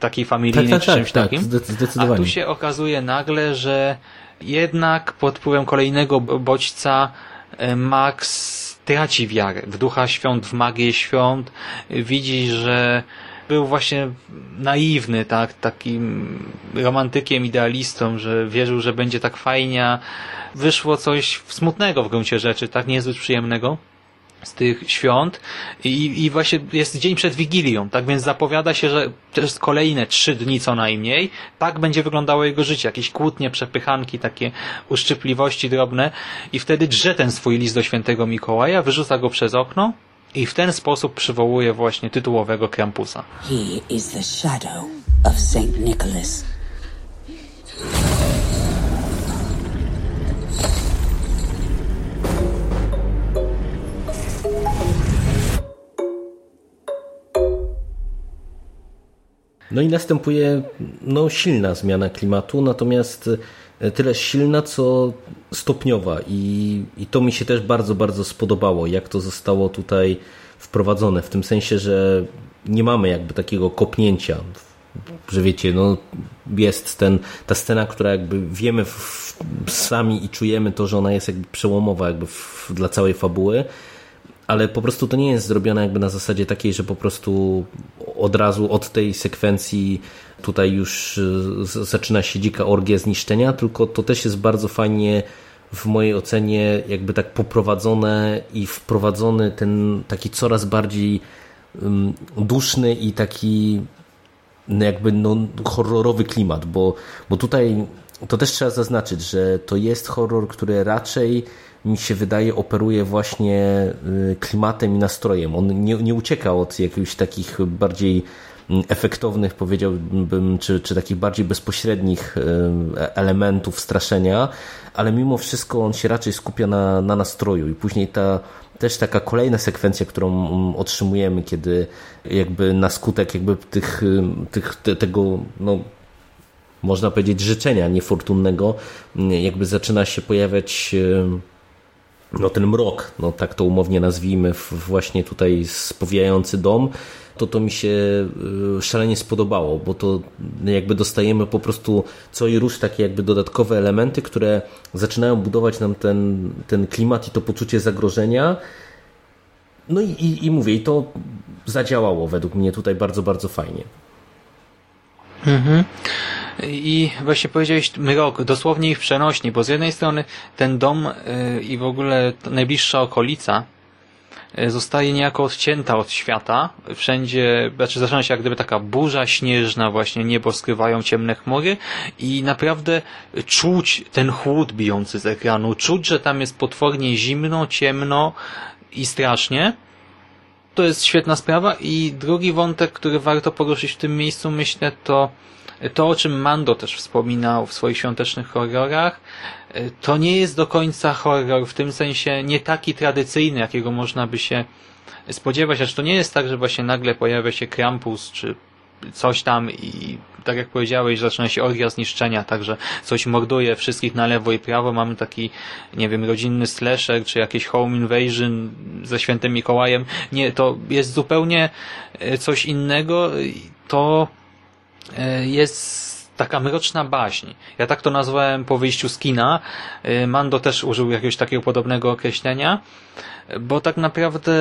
Takiej familijnej, tak, tak, czy czymś tak, takim. Zdecydowanie. A tu się okazuje nagle, że jednak pod wpływem kolejnego bodźca e, Max traci wiarę w ducha świąt, w magię świąt. Widzi, że był właśnie naiwny, tak, takim romantykiem, idealistą, że wierzył, że będzie tak fajnie, wyszło coś smutnego w gruncie rzeczy, tak? Niezbyt przyjemnego z tych świąt. I, i właśnie jest dzień przed Wigilią, tak? Więc zapowiada się, że jest kolejne trzy dni co najmniej, tak będzie wyglądało jego życie, jakieś kłótnie, przepychanki, takie uszczypliwości drobne. I wtedy drze ten swój list do świętego Mikołaja, wyrzuca go przez okno i w ten sposób przywołuje właśnie tytułowego Krampusa. He is the shadow of Saint Nicholas. No i następuje no, silna zmiana klimatu, natomiast tyle silna, co stopniowa. I, i to mi się też bardzo, bardzo spodobało, jak to zostało tutaj wprowadzone, w tym sensie, że nie mamy jakby takiego kopnięcia, że wiecie, no jest ten, ta scena, która jakby wiemy w, sami i czujemy to, że ona jest jakby przełomowa jakby w, dla całej fabuły, ale po prostu to nie jest zrobione jakby na zasadzie takiej, że po prostu od razu od tej sekwencji tutaj już y, zaczyna się dzika orgia zniszczenia, tylko to też jest bardzo fajnie w mojej ocenie jakby tak poprowadzone i wprowadzony ten taki coraz bardziej duszny i taki jakby no, horrorowy klimat, bo, bo tutaj to też trzeba zaznaczyć, że to jest horror, który raczej mi się wydaje operuje właśnie y, klimatem i nastrojem. On nie, nie ucieka od jakichś takich bardziej efektownych, powiedziałbym, czy, czy takich bardziej bezpośrednich elementów straszenia, ale mimo wszystko on się raczej skupia na, na nastroju. I później ta też taka kolejna sekwencja, którą mm, otrzymujemy, kiedy jakby na skutek jakby tych, tych te, tego no, można powiedzieć życzenia niefortunnego jakby zaczyna się pojawiać no ten mrok, no tak to umownie nazwijmy, właśnie tutaj spowijający dom, to to mi się y, szalenie spodobało, bo to jakby dostajemy po prostu co i róż takie jakby dodatkowe elementy, które zaczynają budować nam ten, ten klimat i to poczucie zagrożenia. No i, i, i mówię, i to zadziałało według mnie tutaj bardzo, bardzo fajnie. Mhm. I właśnie powiedziałeś mrok, dosłownie ich przenośni, bo z jednej strony ten dom y, i w ogóle najbliższa okolica zostaje niejako odcięta od świata. Wszędzie, znaczy zaczyna się jak gdyby taka burza śnieżna, właśnie niebo skrywają ciemne chmury i naprawdę czuć ten chłód bijący z ekranu, czuć, że tam jest potwornie zimno, ciemno i strasznie. To jest świetna sprawa i drugi wątek, który warto poruszyć w tym miejscu, myślę, to to, o czym Mando też wspominał w swoich świątecznych horrorach, e, to nie jest do końca horror, w tym sensie nie taki tradycyjny, jakiego można by się spodziewać, acz to nie jest tak, że właśnie nagle pojawia się Krampus, czy coś tam i tak jak powiedziałeś, zaczyna się orgia zniszczenia, także coś morduje wszystkich na lewo i prawo, mamy taki, nie wiem, rodzinny slasher, czy jakieś home invasion ze świętym Mikołajem. Nie, to jest zupełnie e, coś innego. To jest taka mroczna baśń. Ja tak to nazwałem po wyjściu z kina. E, Mando też użył jakiegoś takiego podobnego określenia, bo tak naprawdę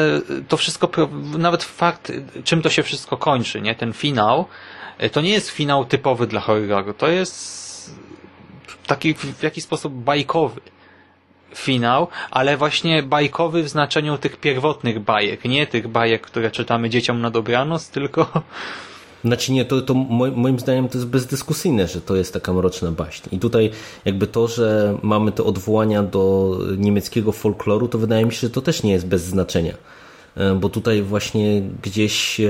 to wszystko, nawet fakt, czym to się wszystko kończy, nie? Ten finał, e, to nie jest finał typowy dla horroru. To jest taki w jakiś sposób bajkowy finał, ale właśnie bajkowy w znaczeniu tych pierwotnych bajek, nie tych bajek, które czytamy dzieciom na dobranoc, tylko znaczy nie, to, to moim zdaniem to jest bezdyskusyjne, że to jest taka mroczna baśń. I tutaj jakby to, że mamy te odwołania do niemieckiego folkloru, to wydaje mi się, że to też nie jest bez znaczenia. E, bo tutaj właśnie gdzieś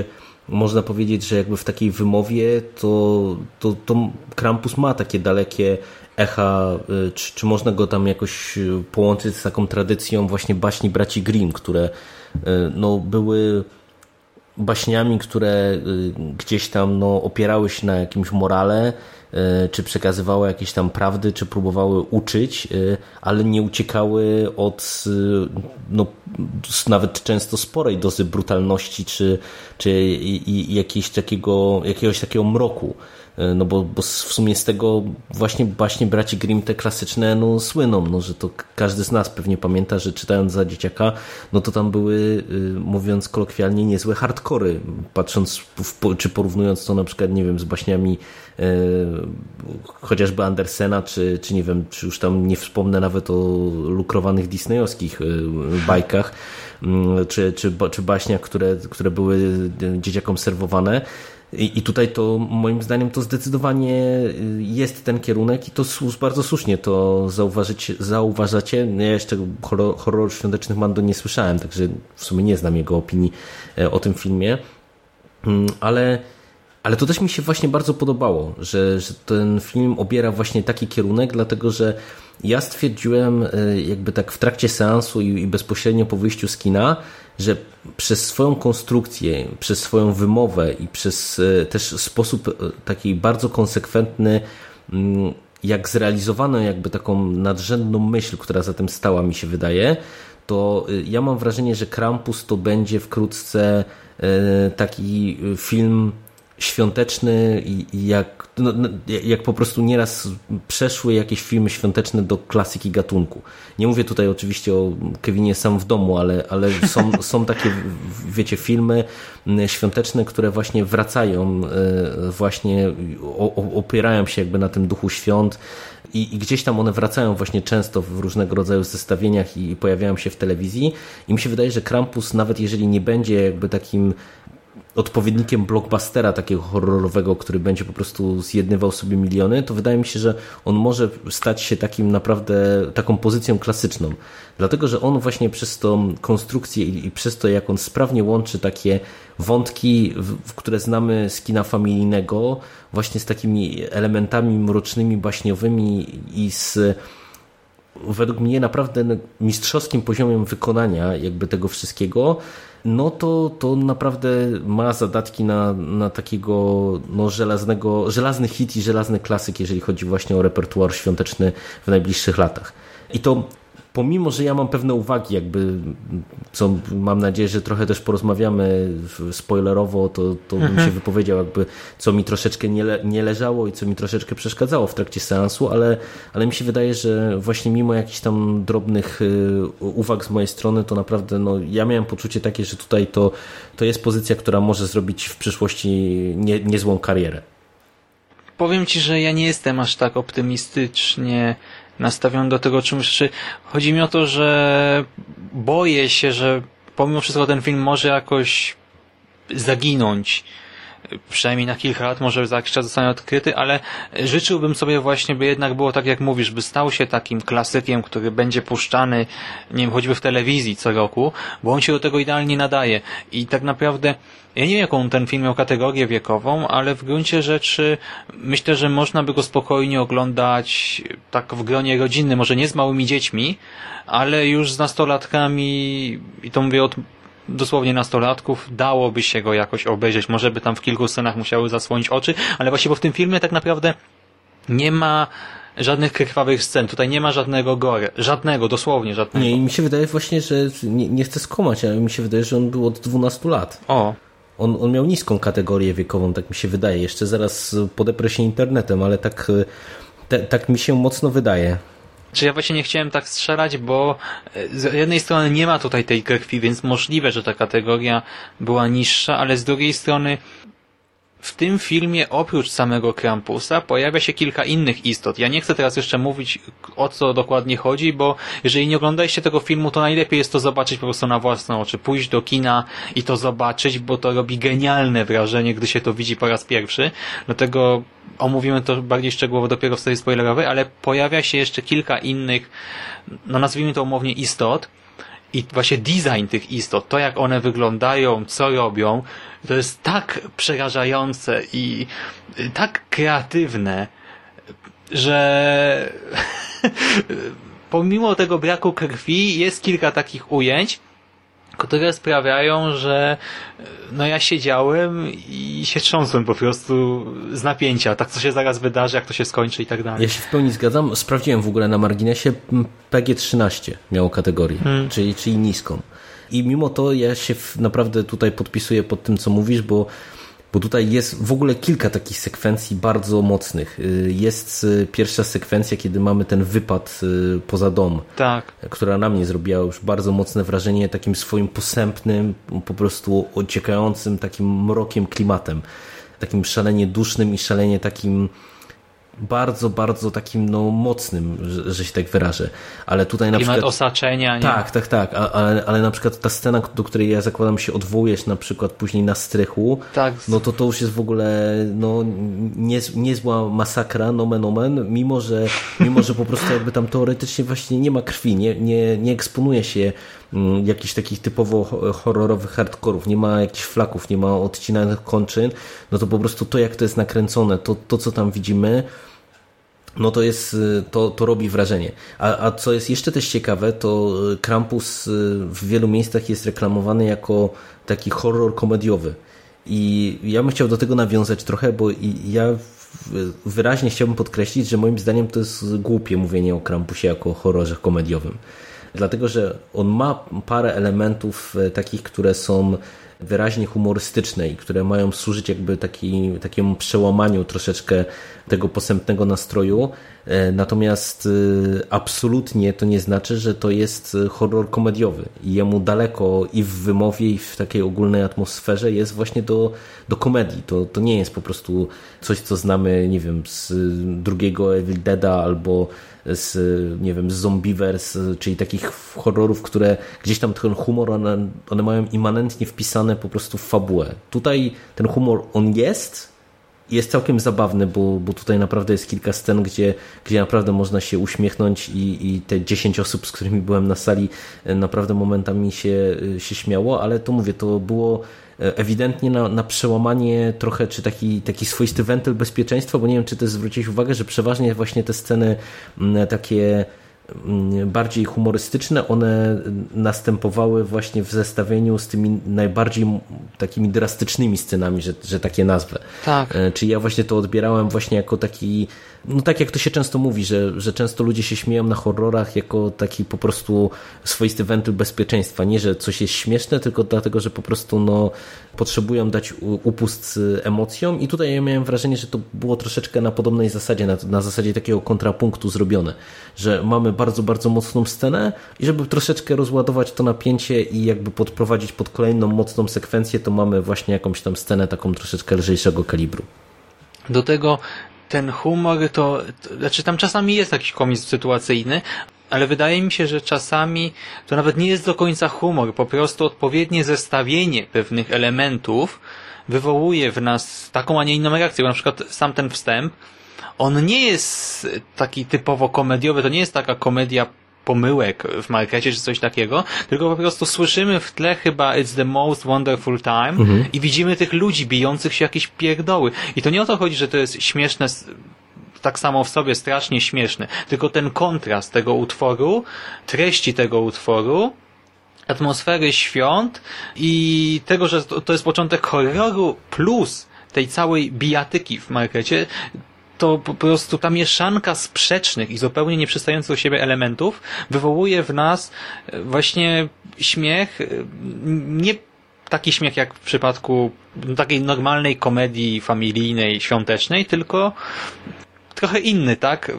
można powiedzieć, że jakby w takiej wymowie to, to, to Krampus ma takie dalekie echa, e, czy, czy można go tam jakoś połączyć z taką tradycją właśnie baśni braci Grimm, które e, no, były baśniami, które y, gdzieś tam no, opierały się na jakimś morale, y, czy przekazywały jakieś tam prawdy, czy próbowały uczyć, y, ale nie uciekały od no, nawet często sporej dozy brutalności, czy, czy jakiegoś takiego, jakiegoś takiego mroku. E, no bo, bo w sumie z tego właśnie właśnie braci Grimm te klasyczne no, słyną, no, że to każdy z nas pewnie pamięta, że czytając za dzieciaka, no to tam były, y, mówiąc kolokwialnie, niezłe hardkory, patrząc w, czy porównując to na przykład, nie wiem, z baśniami e, chociażby Andersena, czy, czy nie wiem, czy już tam nie wspomnę nawet o lukrowanych disneyowskich y, bajkach, czy, czy, czy baśniach, które, które były dzieciakom serwowane, i, I tutaj to moim zdaniem to zdecydowanie y, jest ten kierunek i to bardzo słusznie to zauważacie. Ja jeszcze horror, horror świątecznych Mando nie słyszałem, także w sumie nie znam jego opinii e, o tym filmie, mm, ale ale to też mi się właśnie bardzo podobało, że, że ten film obiera właśnie taki kierunek, dlatego że ja stwierdziłem e, jakby tak w trakcie seansu i, i bezpośrednio po wyjściu z kina, że przez swoją konstrukcję, przez swoją wymowę i przez e, też sposób e, taki bardzo konsekwentny, mm, jak zrealizowano jakby taką nadrzędną myśl, która za tym stała, mi się wydaje, to ja mam wrażenie, że Krampus to będzie wkrótce taki film świąteczny jak, no, no, jak po prostu nieraz przeszły jakieś filmy świąteczne do klasyki gatunku. Nie mówię tutaj oczywiście o Kevinie sam w domu, ale, ale są, są takie, wiecie, filmy świąteczne, które właśnie wracają, e, właśnie opierają się jakby na tym duchu świąt i, i gdzieś tam one wracają właśnie często w różnego rodzaju zestawieniach i, i pojawiają się w telewizji i mi się wydaje, że Krampus nawet jeżeli nie będzie jakby takim odpowiednikiem blockbustera takiego horrorowego, który będzie po prostu zjednywał sobie miliony, to wydaje mi się, że on może stać się takim naprawdę taką pozycją klasyczną. Dlatego, że on właśnie przez tą konstrukcję i przez to, jak on sprawnie łączy takie wątki, które znamy z kina familijnego, właśnie z takimi elementami mrocznymi, baśniowymi i z według mnie naprawdę mistrzowskim poziomem wykonania jakby tego wszystkiego, no to, to naprawdę ma zadatki na, na takiego no, żelaznego, żelazny hit i żelazny klasyk, jeżeli chodzi właśnie o repertuar świąteczny w najbliższych latach. I to pomimo, że ja mam pewne uwagi, jakby, co mam nadzieję, że trochę też porozmawiamy spoilerowo, to, to bym mhm. się wypowiedział, jakby, co mi troszeczkę nie, le, nie leżało i co mi troszeczkę przeszkadzało w trakcie seansu, ale, ale mi się wydaje, że właśnie mimo jakichś tam drobnych y, uwag z mojej strony, to naprawdę no, ja miałem poczucie takie, że tutaj to, to jest pozycja, która może zrobić w przyszłości nie, niezłą karierę. Powiem Ci, że ja nie jestem aż tak optymistycznie nastawiony do tego, czym czy chodzi mi o to, że boję się, że pomimo wszystko ten film może jakoś zaginąć przynajmniej na kilka lat, może za jakiś czas zostanie odkryty, ale życzyłbym sobie właśnie, by jednak było tak jak mówisz, by stał się takim klasykiem, który będzie puszczany, nie wiem, choćby w telewizji co roku, bo on się do tego idealnie nadaje. I tak naprawdę, ja nie wiem jaką ten film miał kategorię wiekową, ale w gruncie rzeczy myślę, że można by go spokojnie oglądać tak w gronie rodzinnym, może nie z małymi dziećmi, ale już z nastolatkami, i to mówię od dosłownie nastolatków, dałoby się go jakoś obejrzeć. Może by tam w kilku scenach musiały zasłonić oczy, ale właśnie bo w tym filmie tak naprawdę nie ma żadnych krwawych scen. Tutaj nie ma żadnego gore. Żadnego, dosłownie żadnego. Nie, i mi się wydaje właśnie, że nie, nie chcę skomać, ale mi się wydaje, że on był od 12 lat. O. On, on miał niską kategorię wiekową, tak mi się wydaje. Jeszcze zaraz podeprę się internetem, ale tak, te, tak mi się mocno wydaje. Czy ja właśnie nie chciałem tak strzelać, bo e, z jednej strony nie ma tutaj tej krwi, więc możliwe, że ta kategoria była niższa, ale z drugiej strony w tym filmie oprócz samego Krampusa pojawia się kilka innych istot. Ja nie chcę teraz jeszcze mówić o co dokładnie chodzi, bo jeżeli nie oglądaliście tego filmu, to najlepiej jest to zobaczyć po prostu na własne oczy. Pójść do kina i to zobaczyć, bo to robi genialne wrażenie, gdy się to widzi po raz pierwszy. Dlatego omówimy to bardziej szczegółowo dopiero w serii spoilerowej, ale pojawia się jeszcze kilka innych, no nazwijmy to umownie istot, i właśnie design tych istot, to jak one wyglądają, co robią, to jest tak przerażające i tak kreatywne, że pomimo tego braku krwi jest kilka takich ujęć, które sprawiają, że no ja siedziałem i się trząsłem po prostu z napięcia, tak co się zaraz wydarzy, jak to się skończy i tak dalej. Ja się w pełni zgadzam. Sprawdziłem w ogóle na marginesie PG-13 miało kategorię, hmm. czyli, czyli niską. I mimo to ja się naprawdę tutaj podpisuję pod tym, co mówisz, bo bo tutaj jest w ogóle kilka takich sekwencji bardzo mocnych. Y, jest y, pierwsza sekwencja, kiedy mamy ten wypad y, poza dom, tak. która na mnie zrobiła już bardzo mocne wrażenie takim swoim posępnym, po prostu ociekającym takim mrokiem klimatem. Takim szalenie dusznym i szalenie takim bardzo, bardzo takim no, mocnym, że, że się tak wyrażę. Ale tutaj na Klimat przykład... osaczenia, nie? Tak, tak, tak. Ale, ale na przykład ta scena, do której ja zakładam się odwołujesz na przykład później na strychu, tak. no to to już jest w ogóle no, nie, niezła masakra, nomen omen, mimo że, mimo że po prostu jakby tam teoretycznie właśnie nie ma krwi, nie, nie, nie eksponuje się mm, jakichś takich typowo horrorowych hardkorów, nie ma jakichś flaków, nie ma odcinanych kończyn, no to po prostu to jak to jest nakręcone, to, to co tam widzimy, no to jest, y, to, to robi wrażenie. A, a co jest jeszcze też ciekawe, to y, Krampus y, w wielu miejscach jest reklamowany jako taki horror komediowy. I ja bym chciał do tego nawiązać trochę, bo ja wyraźnie chciałbym podkreślić, że moim zdaniem to jest głupie mówienie o Krampusie jako horrorze komediowym. Dlatego, że on ma parę elementów takich, które są wyraźnie humorystyczne i które mają służyć jakby taki, takiemu przełamaniu troszeczkę tego posępnego nastroju. E, natomiast e, absolutnie to nie znaczy, że to jest horror komediowy i jemu daleko i w wymowie i w takiej ogólnej atmosferze jest właśnie do, do komedii. To, to nie jest po prostu coś, co znamy, nie wiem, z drugiego Evil Deada albo z, nie wiem, z Zombiverse, czyli takich horrorów, które gdzieś tam ten humor, one, one mają immanentnie wpisane po prostu w fabułę. Tutaj ten humor, on jest, jest całkiem zabawny, bo, bo tutaj naprawdę jest kilka scen, gdzie, gdzie naprawdę można się uśmiechnąć i, i te 10 osób, z którymi byłem na sali, naprawdę momentami się, się śmiało, ale to mówię, to było ewidentnie na, na przełamanie trochę, czy taki, taki swoisty wentyl bezpieczeństwa, bo nie wiem, czy też zwróciłeś uwagę, że przeważnie właśnie te sceny takie bardziej humorystyczne, one następowały właśnie w zestawieniu z tymi najbardziej takimi drastycznymi scenami, że, że takie nazwę. Tak. E, czyli ja właśnie to odbierałem właśnie jako taki, no tak jak to się często mówi, że, że często ludzie się śmieją na horrorach jako taki po prostu swoisty wentyl bezpieczeństwa. Nie, że coś jest śmieszne, tylko dlatego, że po prostu no, potrzebują dać upust emocjom i tutaj ja miałem wrażenie, że to było troszeczkę na podobnej zasadzie, na, na zasadzie takiego kontrapunktu zrobione, że mamy bardzo, bardzo mocną scenę i żeby troszeczkę rozładować to napięcie i jakby podprowadzić pod kolejną mocną sekwencję, to mamy właśnie jakąś tam scenę taką troszeczkę lżejszego kalibru. Do tego ten humor to, to znaczy tam czasami jest jakiś komizm sytuacyjny, ale wydaje mi się, że czasami to nawet nie jest do końca humor, po prostu odpowiednie zestawienie pewnych elementów wywołuje w nas taką, a nie inną reakcję, bo na przykład sam ten wstęp, on nie jest taki typowo komediowy, to nie jest taka komedia pomyłek w markecie czy coś takiego, tylko po prostu słyszymy w tle chyba It's the most wonderful time mhm. i widzimy tych ludzi bijących się jakieś pierdoły. I to nie o to chodzi, że to jest śmieszne tak samo w sobie strasznie śmieszne, tylko ten kontrast tego utworu, treści tego utworu, atmosfery świąt i tego, że to jest początek horroru plus tej całej bijatyki w markecie, to po prostu ta mieszanka sprzecznych i zupełnie nieprzystających do siebie elementów wywołuje w nas e, właśnie śmiech, e, nie taki śmiech jak w przypadku takiej normalnej komedii familijnej, świątecznej, tylko trochę inny, tak?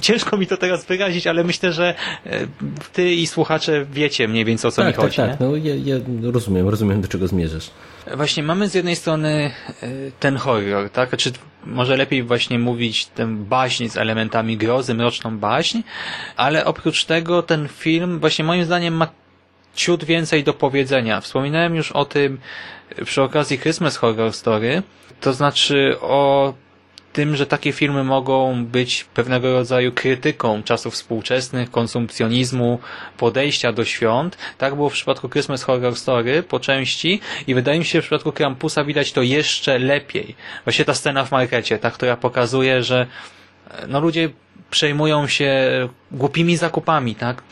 Ciężko mi to teraz wyrazić, ale myślę, że e, ty i słuchacze wiecie mniej więcej o co tak, mi chodzi. Tak, tak, no ja, ja rozumiem, rozumiem do czego zmierzasz. Właśnie mamy z jednej strony e, ten horror, tak? Czy może lepiej właśnie mówić tę baśń z elementami grozy, mroczną baśń, ale oprócz tego ten film właśnie moim zdaniem ma ciut więcej do powiedzenia. Wspominałem już o tym przy okazji Christmas Horror Story, to znaczy o tym, że takie filmy mogą być pewnego rodzaju krytyką czasów współczesnych, konsumpcjonizmu, podejścia do świąt. Tak było w przypadku Christmas Horror Story po części i wydaje mi się, że w przypadku Krampusa widać to jeszcze lepiej. Właśnie ta scena w markecie, ta, która pokazuje, że no ludzie przejmują się głupimi zakupami, tak?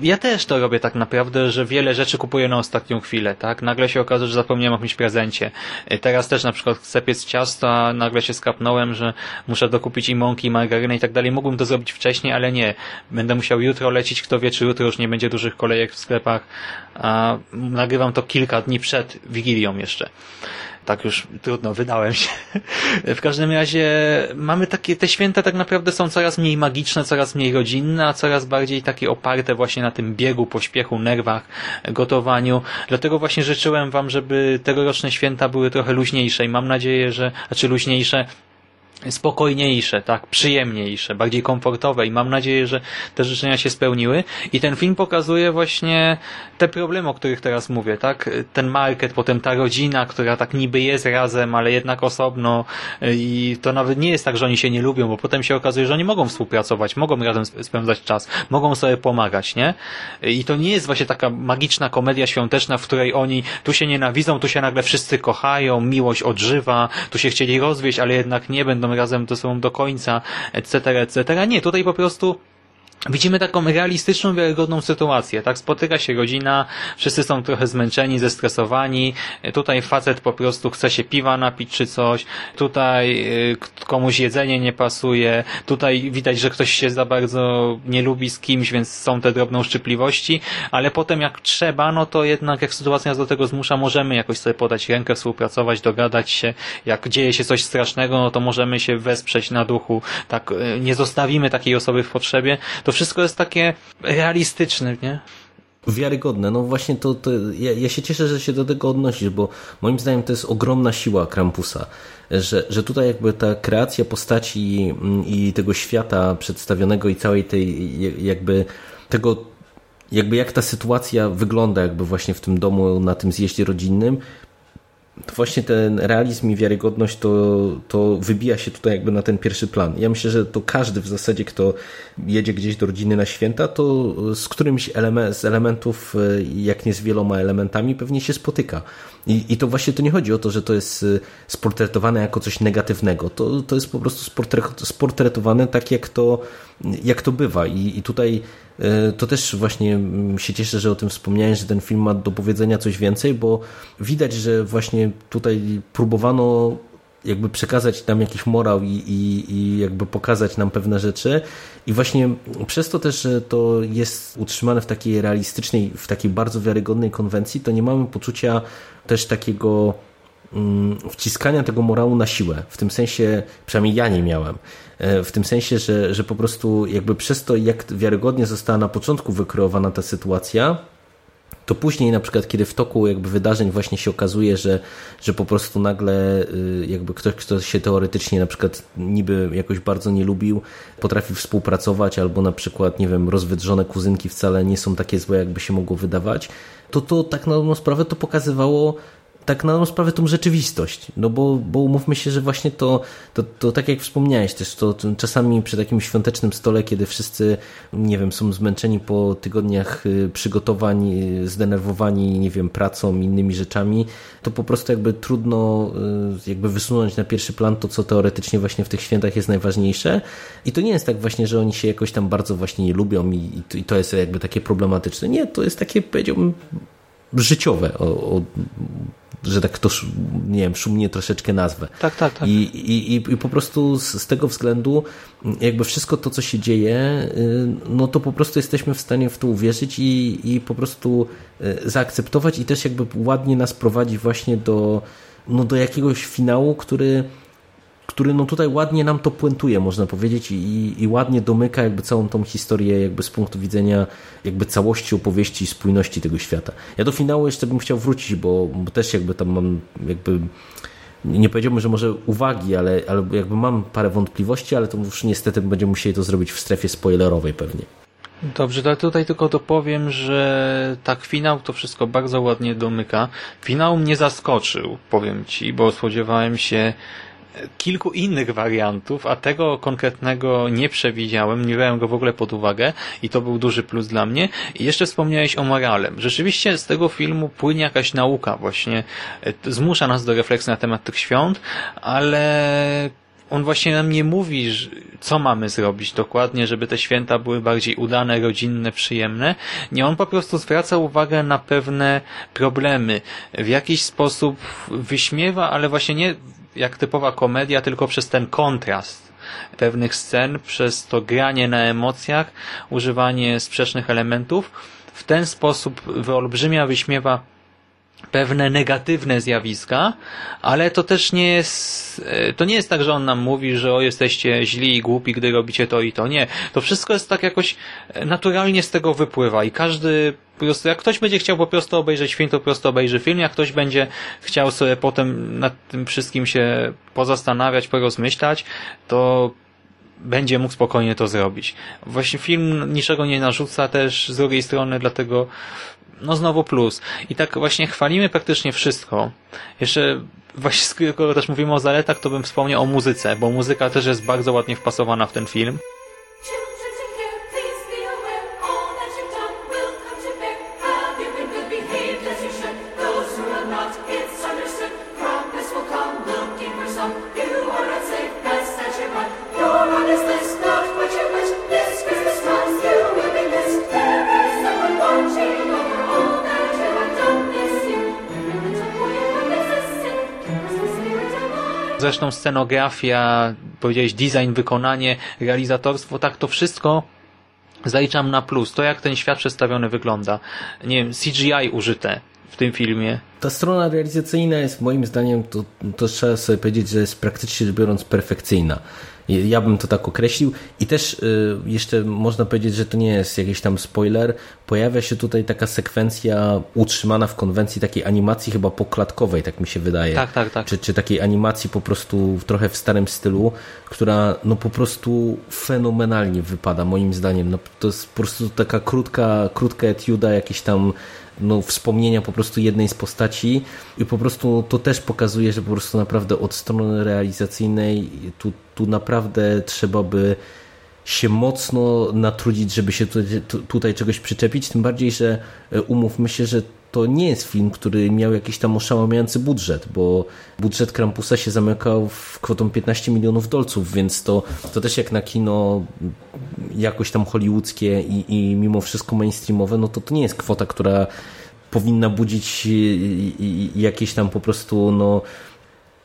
Ja też to robię tak naprawdę, że wiele rzeczy kupuję na ostatnią chwilę, tak? Nagle się okaże, że zapomniałem o jakimś prezencie. Y, teraz też na przykład chcę piec ciasto, a nagle się skapnąłem, że muszę dokupić i mąki, i margarynę i tak dalej. Mógłbym to zrobić wcześniej, ale nie. Będę musiał jutro lecieć, kto wie, czy jutro już nie będzie dużych kolejek w sklepach, a nagrywam to kilka dni przed Wigilią jeszcze tak już trudno, wydałem się. W każdym razie mamy takie, te święta tak naprawdę są coraz mniej magiczne, coraz mniej rodzinne, a coraz bardziej takie oparte właśnie na tym biegu, pośpiechu, nerwach, gotowaniu. Dlatego właśnie życzyłem Wam, żeby tegoroczne święta były trochę luźniejsze i mam nadzieję, że, znaczy luźniejsze, spokojniejsze, tak, przyjemniejsze, bardziej komfortowe i mam nadzieję, że te życzenia się spełniły i ten film pokazuje właśnie te problemy, o których teraz mówię, tak, ten market, potem ta rodzina, która tak niby jest razem, ale jednak osobno i to nawet nie jest tak, że oni się nie lubią, bo potem się okazuje, że oni mogą współpracować, mogą razem spędzać czas, mogą sobie pomagać, nie? I to nie jest właśnie taka magiczna komedia świąteczna, w której oni tu się nienawidzą, tu się nagle wszyscy kochają, miłość odżywa, tu się chcieli rozwieść, ale jednak nie będą razem to sobą do końca, etc., etc. Nie, tutaj po prostu Widzimy taką realistyczną, wiarygodną sytuację, tak? Spotyka się rodzina, wszyscy są trochę zmęczeni, zestresowani, tutaj facet po prostu chce się piwa napić czy coś, tutaj y, komuś jedzenie nie pasuje, tutaj widać, że ktoś się za bardzo nie lubi z kimś, więc są te drobne uszczypliwości, ale potem jak trzeba, no to jednak jak sytuacja nas do tego zmusza, możemy jakoś sobie podać rękę, współpracować, dogadać się, jak dzieje się coś strasznego, no to możemy się wesprzeć na duchu, tak, y, nie zostawimy takiej osoby w potrzebie, to wszystko jest takie realistyczne, nie? wiarygodne. No właśnie to, to ja, ja, się cieszę, że się do tego odnosisz, bo moim zdaniem to jest ogromna siła Krampusa, że, że tutaj jakby ta kreacja postaci mm, i tego świata przedstawionego i całej tej jakby tego jakby jak ta sytuacja wygląda jakby właśnie w tym domu na tym zjeździe rodzinnym to właśnie ten realizm i wiarygodność to, to wybija się tutaj jakby na ten pierwszy plan. Ja myślę, że to każdy w zasadzie, kto jedzie gdzieś do rodziny na święta, to z którymś element, z elementów, e, jak nie z wieloma elementami, pewnie się spotyka. I, I to właśnie to nie chodzi o to, że to jest e, sportretowane jako coś negatywnego. To, to jest po prostu sportretowane tak, jak to, jak to bywa. I, i tutaj to też właśnie mm, się cieszę, że o tym wspomniałem, że ten film ma do powiedzenia coś więcej, bo widać, że właśnie tutaj próbowano jakby przekazać nam jakiś morał i, i, i, jakby pokazać nam pewne rzeczy i właśnie przez to też, że to jest utrzymane w takiej realistycznej, w takiej bardzo wiarygodnej konwencji, to nie mamy poczucia też takiego mm, wciskania tego morału na siłę. W tym sensie, przynajmniej ja nie miałem. E, w tym sensie, że, że po prostu jakby przez to, jak wiarygodnie została na początku wykreowana ta sytuacja, to później na przykład, kiedy w toku jakby wydarzeń właśnie się okazuje, że, że po prostu nagle y, jakby ktoś, kto się teoretycznie na przykład niby jakoś bardzo nie lubił, potrafi współpracować albo na przykład, nie wiem, rozwydrzone kuzynki wcale nie są takie złe, jakby się mogło wydawać, to to tak na dobrą sprawę to pokazywało tak na dobrą sprawę tą rzeczywistość. No bo, bo umówmy się, że właśnie to, to, to tak jak wspomniałeś też, to, to czasami przy takim świątecznym stole, kiedy wszyscy, nie wiem, są zmęczeni po tygodniach y, przygotowań, y, zdenerwowani, nie wiem, pracą, innymi rzeczami, to po prostu jakby trudno y, jakby wysunąć na pierwszy plan to, co teoretycznie właśnie w tych świętach jest najważniejsze. I to nie jest tak właśnie, że oni się jakoś tam bardzo właśnie nie lubią i, i to jest jakby takie problematyczne. Nie, to jest takie, powiedziałbym, życiowe, o, o, że tak to, nie wiem, szumnie troszeczkę nazwę. Tak, tak, tak. I, i, i po prostu z, z, tego względu jakby wszystko to, co się dzieje, y, no to po prostu jesteśmy w stanie w to uwierzyć i, i po prostu y, zaakceptować i też jakby ładnie nas prowadzi właśnie do, no do jakiegoś finału, który który no tutaj ładnie nam to puentuje, można powiedzieć, i, i ładnie domyka jakby całą tą historię jakby z punktu widzenia jakby całości opowieści i spójności tego świata. Ja do finału jeszcze bym chciał wrócić, bo, bo też jakby tam mam jakby nie powiedziałbym, że może uwagi, ale, ale jakby mam parę wątpliwości, ale to już niestety będziemy musieli to zrobić w strefie spoilerowej pewnie. Dobrze, to tutaj tylko dopowiem, że tak, finał to wszystko bardzo ładnie domyka. Finał mnie zaskoczył, powiem Ci, bo spodziewałem się kilku innych wariantów, a tego konkretnego nie przewidziałem, nie brałem go w ogóle pod uwagę i to był duży plus dla mnie. I jeszcze wspomniałeś o morale. Rzeczywiście z tego filmu płynie jakaś nauka właśnie, e, zmusza nas do refleksji na temat tych świąt, ale on właśnie nam nie mówi, co mamy zrobić dokładnie, żeby te święta były bardziej udane, rodzinne, przyjemne. Nie, on po prostu zwraca uwagę na pewne problemy. W jakiś sposób wyśmiewa, ale właśnie nie jak typowa komedia, tylko przez ten kontrast pewnych scen, przez to granie na emocjach, używanie sprzecznych elementów. W ten sposób wyolbrzymia, wyśmiewa pewne negatywne zjawiska, ale to też nie jest, e, to nie jest tak, że on nam mówi, że o jesteście źli i głupi, gdy robicie to i to. Nie. To wszystko jest tak jakoś e, naturalnie z tego wypływa i każdy po prostu, jak ktoś będzie chciał po prostu obejrzeć film, to po prostu obejrzy film, jak ktoś będzie chciał sobie potem nad tym wszystkim się pozastanawiać, porozmyślać, to będzie mógł spokojnie to zrobić. Właśnie film niczego nie narzuca też z drugiej strony, dlatego no znowu plus. I tak właśnie chwalimy praktycznie wszystko. Jeszcze właśnie skoro też mówimy o zaletach, to bym wspomniał o muzyce, bo muzyka też jest bardzo ładnie wpasowana w ten film. Zresztą scenografia, powiedziałeś design, wykonanie, realizatorstwo, tak to wszystko zaliczam na plus. To jak ten świat przedstawiony wygląda. Nie wiem, CGI użyte w tym filmie. Ta strona realizacyjna jest moim zdaniem, to, to trzeba sobie powiedzieć, że jest praktycznie rzecz biorąc perfekcyjna. Ja bym to tak określił. I też y, jeszcze można powiedzieć, że to nie jest jakiś tam spoiler. Pojawia się tutaj taka sekwencja utrzymana w konwencji takiej animacji chyba poklatkowej, tak mi się wydaje. Tak, tak, tak. Czy, czy takiej animacji po prostu trochę w starym stylu, która no po prostu fenomenalnie wypada moim zdaniem. No, to jest po prostu taka krótka, krótka etiuda, jakieś tam no, wspomnienia po prostu jednej z postaci i po prostu to też pokazuje, że po prostu naprawdę od strony realizacyjnej tu, tu naprawdę trzeba by się mocno natrudzić, żeby się tutaj, tutaj czegoś przyczepić, tym bardziej, że e, umówmy się, że to nie jest film, który miał jakiś tam oszałamiający budżet, bo budżet Krampusa się zamykał w kwotą 15 milionów dolców, więc to, to też jak na kino jakoś tam hollywoodzkie i, i mimo wszystko mainstreamowe, no to to nie jest kwota, która powinna budzić jakieś tam po prostu no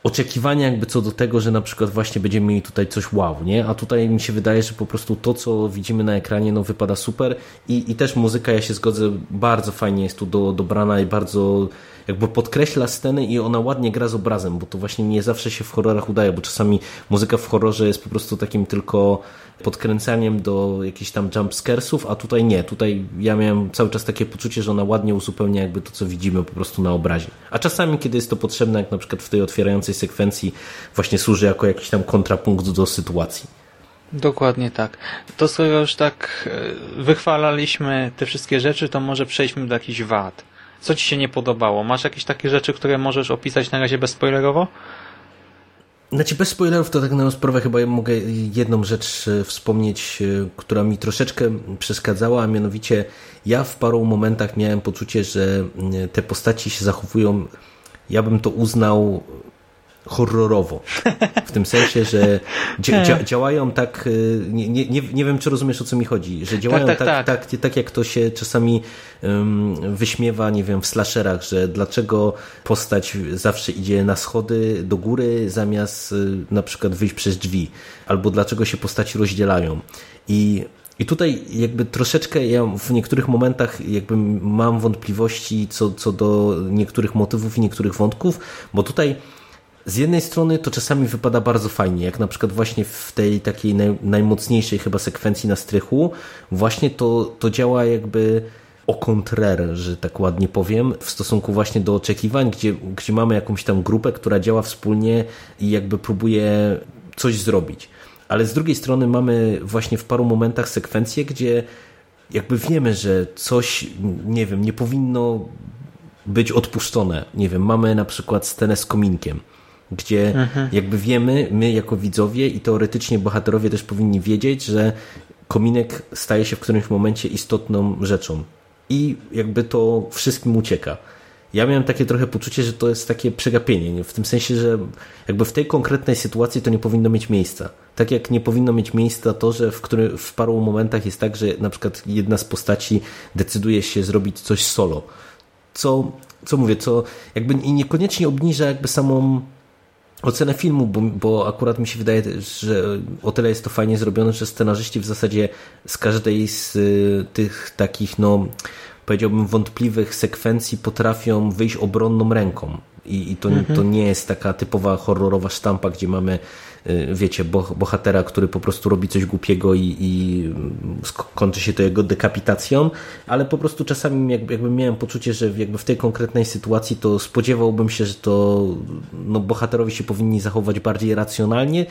oczekiwania jakby co do tego, że na przykład właśnie będziemy mieli tutaj coś wow, nie? A tutaj mi się wydaje, że po prostu to, co widzimy na ekranie, no wypada super i, i też muzyka, ja się zgodzę, bardzo fajnie jest tu do, dobrana i bardzo jakby podkreśla scenę i ona ładnie gra z obrazem, bo to właśnie nie zawsze się w horrorach udaje, bo czasami muzyka w horrorze jest po prostu takim tylko podkręcaniem do jakichś tam jumpscaresów, a tutaj nie. Tutaj ja miałem cały czas takie poczucie, że ona ładnie uzupełnia jakby to, co widzimy po prostu na obrazie. A czasami, kiedy jest to potrzebne, jak na przykład w tej otwierającej sekwencji, właśnie służy jako jakiś tam kontrapunkt do sytuacji. Dokładnie tak. To skoro już tak e, wychwalaliśmy te wszystkie rzeczy, to może przejdźmy do jakichś wad. Co Ci się nie podobało? Masz jakieś takie rzeczy, które możesz opisać na razie bezspoilerowo? Znaczy bez spoilerów to tak na sprawę chyba mogę jedną rzecz e, wspomnieć, e, która mi troszeczkę przeszkadzała, a mianowicie ja w paru momentach miałem poczucie, że te postaci się zachowują, ja bym to uznał horrorowo. W tym sensie, że dzia dzia działają tak, y, nie, nie, nie wiem czy rozumiesz o co mi chodzi, że działają tak, tak, tak, tak. tak, tak jak to się czasami um, wyśmiewa, nie wiem, w slasherach, że dlaczego postać zawsze idzie na schody do góry zamiast y, na przykład wyjść przez drzwi, albo dlaczego się postaci rozdzielają. I i tutaj jakby troszeczkę ja w niektórych momentach jakby mam wątpliwości co, co do niektórych motywów i niektórych wątków, bo tutaj z jednej strony to czasami wypada bardzo fajnie, jak na przykład właśnie w tej takiej naj, najmocniejszej chyba sekwencji na strychu, właśnie to, to działa jakby o kontrere, że tak ładnie powiem, w stosunku właśnie do oczekiwań, gdzie, gdzie mamy jakąś tam grupę, która działa wspólnie i jakby próbuje coś zrobić. Ale z drugiej strony mamy właśnie w paru momentach sekwencje, gdzie jakby wiemy, że coś, nie wiem, nie powinno być odpuszczone. Nie wiem, mamy na przykład scenę z kominkiem gdzie mhm. jakby wiemy, my jako widzowie i teoretycznie bohaterowie też powinni wiedzieć, że kominek staje się w którymś momencie istotną rzeczą i jakby to wszystkim ucieka. Ja miałem takie trochę poczucie, że to jest takie przegapienie, w tym sensie, że jakby w tej konkretnej sytuacji to nie powinno mieć miejsca. Tak jak nie powinno mieć miejsca to, że w, który, w paru momentach jest tak, że na przykład jedna z postaci decyduje się zrobić coś solo. Co, co mówię, co jakby niekoniecznie obniża jakby samą ocenę filmu, bo, bo akurat mi się wydaje, że o tyle jest to fajnie zrobione, że scenarzyści w zasadzie z każdej z y, tych takich, no powiedziałbym, wątpliwych sekwencji potrafią wyjść obronną ręką. I, i to, mhm. to nie jest taka typowa horrorowa sztampa, gdzie mamy wiecie, bohatera, który po prostu robi coś głupiego i, i kończy się to jego dekapitacją, ale po prostu czasami jakby, jakby miałem poczucie, że jakby w tej konkretnej sytuacji to spodziewałbym się, że to no, bohaterowie się powinni zachować bardziej racjonalnie,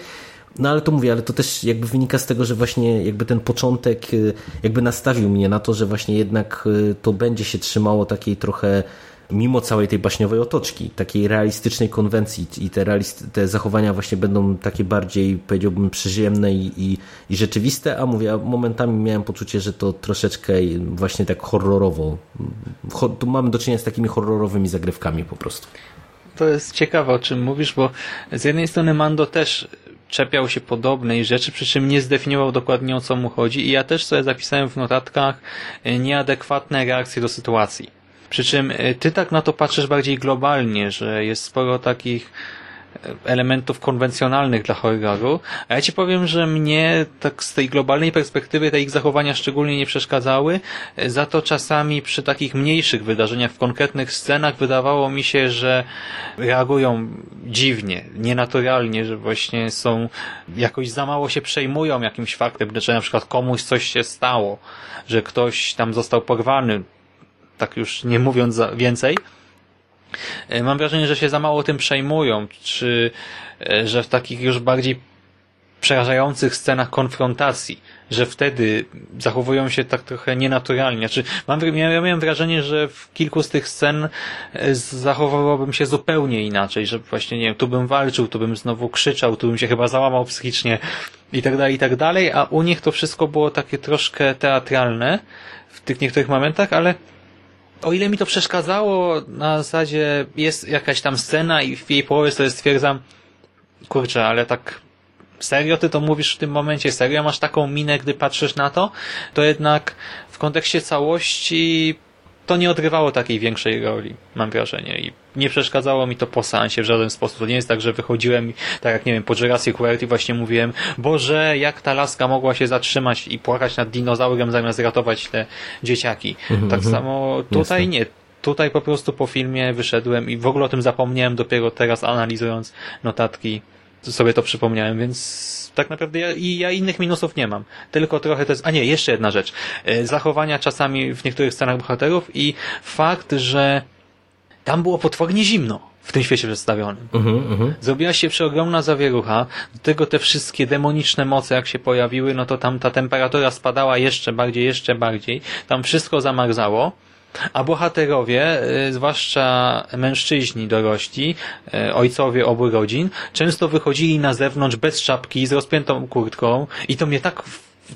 no ale to mówię, ale to też jakby wynika z tego, że właśnie jakby ten początek y, jakby nastawił mnie na to, że właśnie jednak y, to będzie się trzymało takiej trochę mimo całej tej baśniowej otoczki, takiej realistycznej konwencji i te, te zachowania właśnie będą takie bardziej, powiedziałbym, przyziemne i, i, i rzeczywiste, a mówię, momentami miałem poczucie, że to troszeczkę właśnie tak horrorowo, tu mamy do czynienia z takimi horrorowymi zagrywkami po prostu. To jest ciekawe, o czym mówisz, bo z jednej strony Mando też czepiał się podobnej rzeczy, przy czym nie zdefiniował dokładnie o co mu chodzi i ja też sobie zapisałem w notatkach nieadekwatne reakcje do sytuacji. Przy czym e, ty tak na to patrzysz bardziej globalnie, że jest sporo takich elementów konwencjonalnych dla horroru, a ja ci powiem, że mnie tak z tej globalnej perspektywy te ich zachowania szczególnie nie przeszkadzały, za to czasami przy takich mniejszych wydarzeniach, w konkretnych scenach wydawało mi się, że reagują dziwnie, nienaturalnie, że właśnie są, jakoś za mało się przejmują jakimś faktem, że na przykład komuś coś się stało, że ktoś tam został porwany, tak już nie mówiąc więcej, E, mam wrażenie, że się za mało tym przejmują, czy e, że w takich już bardziej przerażających scenach konfrontacji, że wtedy zachowują się tak trochę nienaturalnie. Znaczy, mam, ja miałem wrażenie, że w kilku z tych scen e, zachowywałbym się zupełnie inaczej, że właśnie, nie wiem, tu bym walczył, tu bym znowu krzyczał, tu bym się chyba załamał psychicznie i tak dalej, i tak dalej, a u nich to wszystko było takie troszkę teatralne w tych niektórych momentach, ale o ile mi to przeszkadzało, na zasadzie jest jakaś tam scena i w jej połowie sobie stwierdzam, kurczę, ale tak serio ty to mówisz w tym momencie, serio masz taką minę, gdy patrzysz na to, to jednak w kontekście całości to nie odgrywało takiej większej roli, mam wrażenie. I nie przeszkadzało mi to po seansie w żaden sposób. To nie jest tak, że wychodziłem, tak jak nie wiem, po Jurassic World i właśnie mówiłem, Boże, jak ta laska mogła się zatrzymać i płakać nad dinozaurem zamiast ratować te dzieciaki. -hmm. Tak samo tutaj nie. Tutaj po prostu po filmie wyszedłem i w ogóle o tym zapomniałem dopiero teraz analizując notatki sobie to przypomniałem, więc tak naprawdę ja, i ja innych minusów nie mam. Tylko trochę to jest... A nie, jeszcze jedna rzecz. E, zachowania czasami w niektórych scenach bohaterów i fakt, że tam było potwornie zimno w tym świecie przedstawionym. Uh -huh, uh -huh. Zrobiła się przeogromna zawierucha, do tego te wszystkie demoniczne moce jak się pojawiły, no to tam ta temperatura spadała jeszcze bardziej, jeszcze bardziej, tam wszystko zamarzało, a bohaterowie, y, zwłaszcza mężczyźni dorośli, y, ojcowie obu rodzin, często wychodzili na zewnątrz bez czapki, z rozpiętą kurtką i to mnie tak,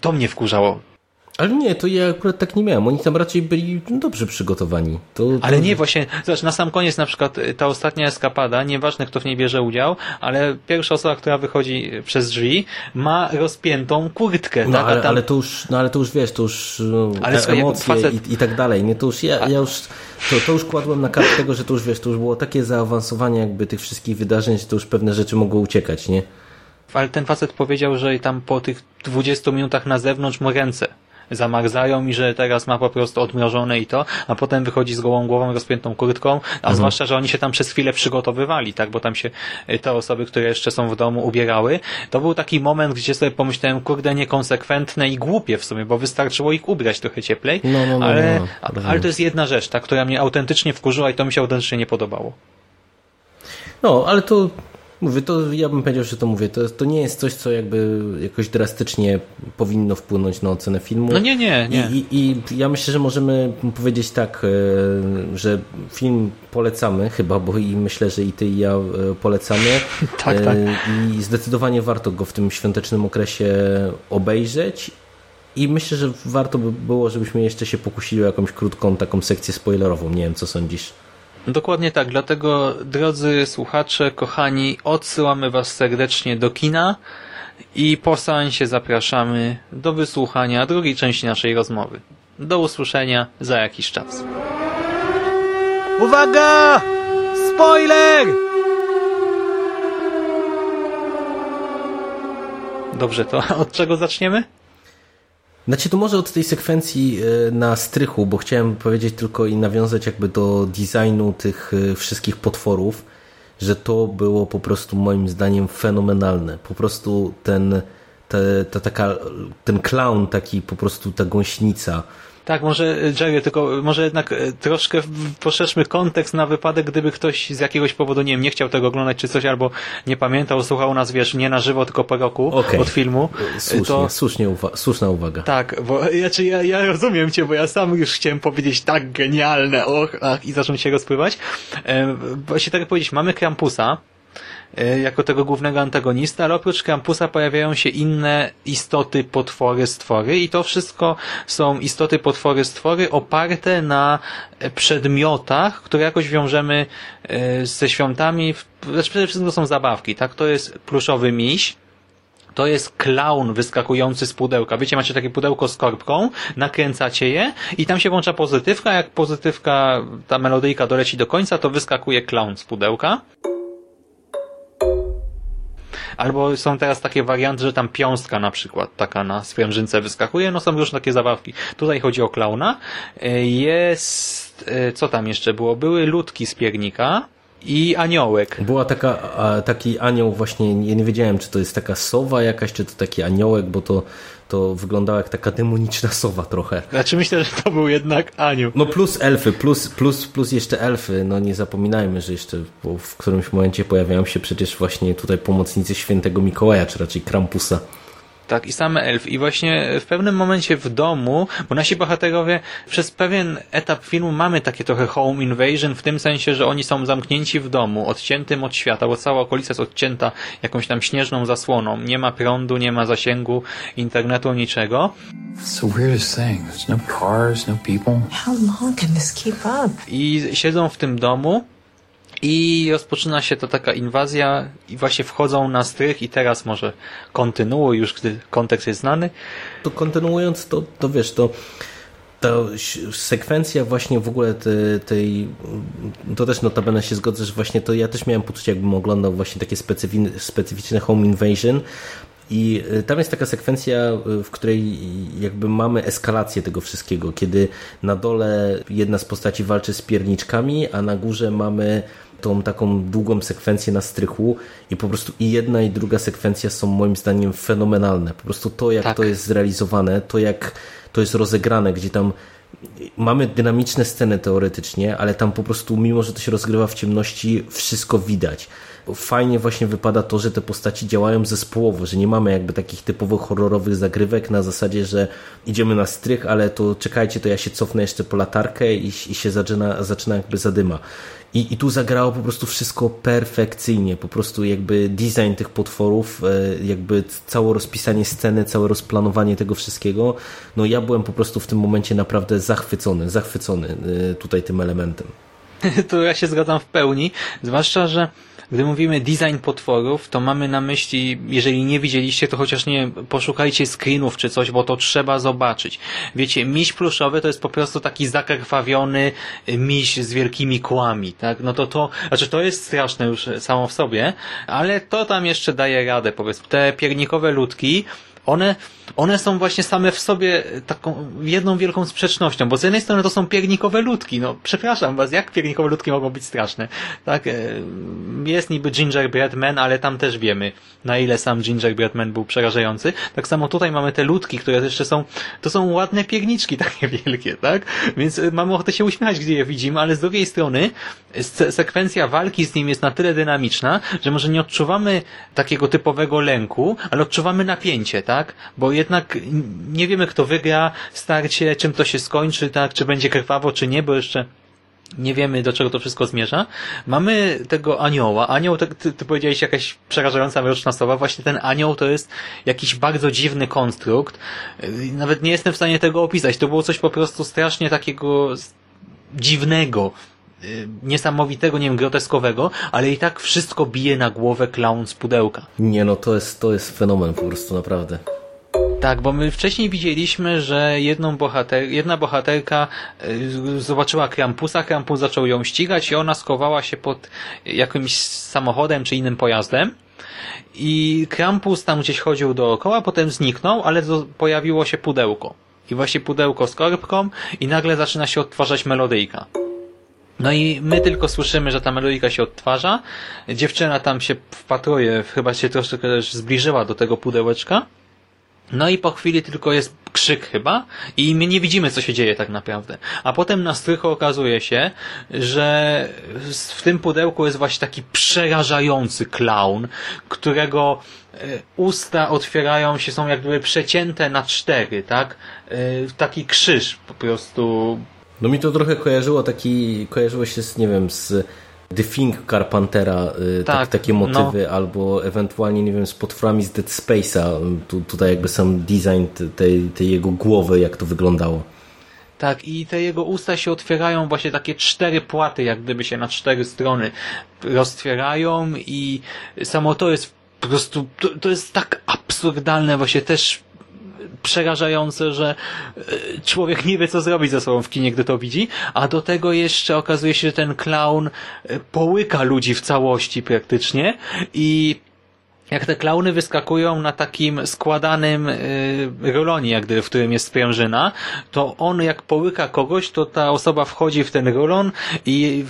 to mnie wkurzało. Ale nie, to ja akurat tak nie miałem. Oni tam raczej byli dobrze przygotowani. To, to... Ale nie, właśnie, zobacz, na sam koniec na przykład y, ta ostatnia eskapada, nieważne kto w niej bierze udział, ale pierwsza osoba, która wychodzi przez drzwi, ma rozpiętą kurtkę. No, tak? ale, tam... ale, to już, no ale to już wiesz, to już no, ale e emocje facet... i, i, tak dalej. Nie, to już ja, ja już to, to już kładłem na kartę tego, że to już wiesz, to już było takie zaawansowanie jakby tych wszystkich wydarzeń, że to już pewne rzeczy mogły uciekać, nie? Ale ten facet powiedział, że tam po tych 20 minutach na zewnątrz mu ręce zamarzają i że teraz ma po prostu odmrożone i to, a potem wychodzi z gołą głową, rozpiętą kurtką, a mhm. zwłaszcza, że oni się tam przez chwilę przygotowywali, tak, bo tam się y, te osoby, które jeszcze są w domu ubierały. To był taki moment, gdzie sobie pomyślałem, kurde, niekonsekwentne i głupie w sumie, bo wystarczyło ich ubrać trochę cieplej, no, no, no, ale, no, no, ale to jest jedna rzecz, tak, która mnie autentycznie wkurzyła i to mi się autentycznie nie podobało. No, ale to Mówię, to ja bym powiedział, że to mówię, to, to nie jest coś, co jakby jakoś drastycznie powinno wpłynąć na ocenę filmu. No nie, nie, nie. I, i, i ja myślę, że możemy powiedzieć tak, e, że film polecamy chyba, bo i myślę, że i ty i ja e, polecamy. tak, tak. E, I zdecydowanie warto go w tym świątecznym okresie obejrzeć i myślę, że warto by było, żebyśmy jeszcze się pokusili o jakąś krótką taką sekcję spoilerową. Nie wiem, co sądzisz. Dokładnie tak, dlatego drodzy słuchacze, kochani, odsyłamy Was serdecznie do kina i po seansie zapraszamy do wysłuchania drugiej części naszej rozmowy. Do usłyszenia za jakiś czas. Uwaga! Spoiler! Dobrze, to od czego zaczniemy? Znaczy to może od tej sekwencji e, na strychu, bo chciałem powiedzieć tylko i nawiązać jakby do designu tych e, wszystkich potworów, że to było po prostu moim zdaniem fenomenalne. Po prostu ten, te, ta, taka, ten clown taki, po prostu ta gąśnica, tak, może Jerry, tylko może jednak e, troszkę poszerzmy kontekst na wypadek, gdyby ktoś z jakiegoś powodu, nie wiem, nie chciał tego oglądać czy coś, albo nie pamiętał, słuchał nas, wiesz, nie na żywo, tylko po roku okay. od filmu. Słusznie, to... słusznie uwa słuszna uwaga. Tak, bo znaczy ja, ja rozumiem cię, bo ja sam już chciałem powiedzieć tak genialne, och, ach, i zacząć się rozpływać. E, właśnie tak jak powiedzieć, mamy Krampusa, E, jako tego głównego antagonista, ale oprócz Krampusa pojawiają się inne istoty, potwory, stwory i to wszystko są istoty, potwory, stwory oparte na przedmiotach, które jakoś wiążemy e, ze świątami. Znaczy przede wszystkim to są zabawki, tak? To jest pluszowy miś, to jest klaun wyskakujący z pudełka. Wiecie, macie takie pudełko z korbką, nakręcacie je i tam się włącza pozytywka. Jak pozytywka, ta melodyjka doleci do końca, to wyskakuje klaun z pudełka. Albo są teraz takie warianty, że tam piąstka na przykład taka na sprężynce wyskakuje, no są różne takie zabawki. Tutaj chodzi o klauna. E, Jest, e, co tam jeszcze było? Były ludki z piernika i aniołek. Była taka, taki anioł właśnie, nie wiedziałem, czy to jest taka sowa jakaś, czy to taki aniołek, bo to, to wyglądało jak taka demoniczna sowa trochę. Znaczy myślę, że to był jednak anioł. No plus elfy, plus, plus, plus jeszcze elfy, no nie zapominajmy, że jeszcze w którymś momencie pojawiają się przecież właśnie tutaj pomocnicy świętego Mikołaja, czy raczej Krampusa. Tak, i same elf. I właśnie w pewnym momencie w domu, bo nasi bohaterowie przez pewien etap filmu mamy takie trochę home invasion, w tym sensie, że oni są zamknięci w domu, odciętym od świata, bo cała okolica jest odcięta jakąś tam śnieżną zasłoną. Nie ma prądu, nie ma zasięgu internetu, niczego. No no? I siedzą w tym domu i rozpoczyna się to taka inwazja i właśnie wchodzą na strych i teraz może kontynuuj już, gdy kontekst jest znany. To kontynuując, to, to wiesz, to ta sekwencja właśnie w ogóle te- tej, to też notabene się zgodzę, że właśnie to ja też miałem poczucie, jakbym oglądał właśnie takie specyfi- specyficzne home invasion i y, tam jest taka sekwencja, y, w której jakby mamy eskalację tego wszystkiego, kiedy na dole jedna z postaci walczy z pierniczkami, a na górze mamy tą taką długą sekwencję na strychu i po prostu i jedna i druga sekwencja są moim zdaniem fenomenalne. Po prostu to, jak Tak. to jest zrealizowane, to jak to jest rozegrane, gdzie tam mamy dynamiczne sceny teoretycznie, ale tam po prostu, mimo że to się rozgrywa w ciemności, wszystko widać. Fajnie właśnie wypada to, że te postaci działają zespołowo, że nie mamy jakby takich typowych horrorowych zagrywek na zasadzie, że idziemy na strych, ale to czekajcie, to ja się cofnę jeszcze po latarkę i, i się zaczyna, zaczyna jakby zadyma. I, I tu zagrało po prostu wszystko perfekcyjnie, po prostu jakby design tych potworów, e, jakby całe rozpisanie sceny, całe rozplanowanie tego wszystkiego, no ja byłem po prostu w tym momencie naprawdę zachwycony, zachwycony e, tutaj tym elementem. to ja się zgadzam w pełni, zwłaszcza, że gdy mówimy design potworów, to mamy na myśli, jeżeli nie widzieliście, to chociaż nie poszukajcie screenów czy coś, bo to trzeba zobaczyć. Wiecie, miś pluszowy to jest po prostu taki zakrwawiony miś z wielkimi kłami, tak? No to to, znaczy to jest straszne już samo w sobie, ale to tam jeszcze daje radę, powiedzmy. Te piernikowe ludki, one, one są właśnie same w sobie taką jedną wielką sprzecznością, bo z jednej strony to są piernikowe ludki, no przepraszam was, jak piernikowe ludki mogą być straszne? Tak, e, jest niby Gingerbread Man, ale tam też wiemy, na ile sam Gingerbread Man był przerażający. Tak samo tutaj mamy te ludki, które jeszcze są, to są ładne pierniczki takie wielkie, tak? Więc e, mamy ochotę się uśmiechać, gdy je widzimy, ale z drugiej strony se sekwencja walki z nim jest na tyle dynamiczna, że może nie odczuwamy takiego typowego lęku, ale odczuwamy napięcie, tak? Bo jednak nie wiemy, kto wygra starcie, czym to się skończy, tak? Czy będzie krwawo, czy nie, bo jeszcze nie wiemy, do czego to wszystko zmierza. Mamy tego anioła. Anioł, ty, ty, ty powiedziałeś jakaś przerażająca mroczna słowa. Właśnie ten anioł to jest jakiś bardzo dziwny konstrukt. Yy, Nawet nie jestem w stanie tego opisać. To było coś po prostu strasznie takiego dziwnego, yy, niesamowitego, nie wiem, groteskowego, ale i tak wszystko bije na głowę klaun z pudełka. Nie no, to jest, to jest fenomen po prostu, naprawdę. Tak, bo my wcześniej widzieliśmy, że jedną bohater, jedna bohaterka y, zobaczyła Krampusa, Krampus zaczął ją ścigać i ona schowała się pod jakimś samochodem czy innym pojazdem. I Krampus tam gdzieś chodził dookoła, potem zniknął, ale pojawiło się pudełko. I właśnie pudełko z korbką i nagle zaczyna się odtwarzać melodyjka. No i my tylko słyszymy, że ta melodyjka się odtwarza. Dziewczyna tam się wpatruje, chyba się troszkę też zbliżyła do tego pudełeczka. No i po chwili tylko jest krzyk chyba i my nie widzimy, co się dzieje tak naprawdę. A potem na strychu okazuje się, że w tym pudełku jest właśnie taki przerażający klaun, którego e, usta otwierają się, są jakby przecięte na cztery, tak? E, Taki krzyż po prostu No mi to trochę kojarzyło taki, kojarzyło się z, nie wiem, z The Thing Carpentera, y, tak, Tak, takie motywy, albo ewentualnie, nie wiem, z potworami z Dead Space'a, tu, tutaj jakby sam design te- tej, tej jego głowy, jak to wyglądało. Tak, i te jego usta się otwierają, właśnie takie cztery płaty, jak gdyby się na cztery strony roztwierają i samo to jest po prostu, to, to jest tak absurdalne, właśnie też przerażające, że e, człowiek nie wie, co zrobić ze sobą w kinie, gdy to widzi, a do tego jeszcze okazuje się, że ten clown e, połyka ludzi w całości praktycznie i jak te klauny wyskakują na takim składanym y, rulonie, jak gdyby, w którym jest sprężyna, to on jak połyka kogoś, to ta osoba wchodzi w ten rulon i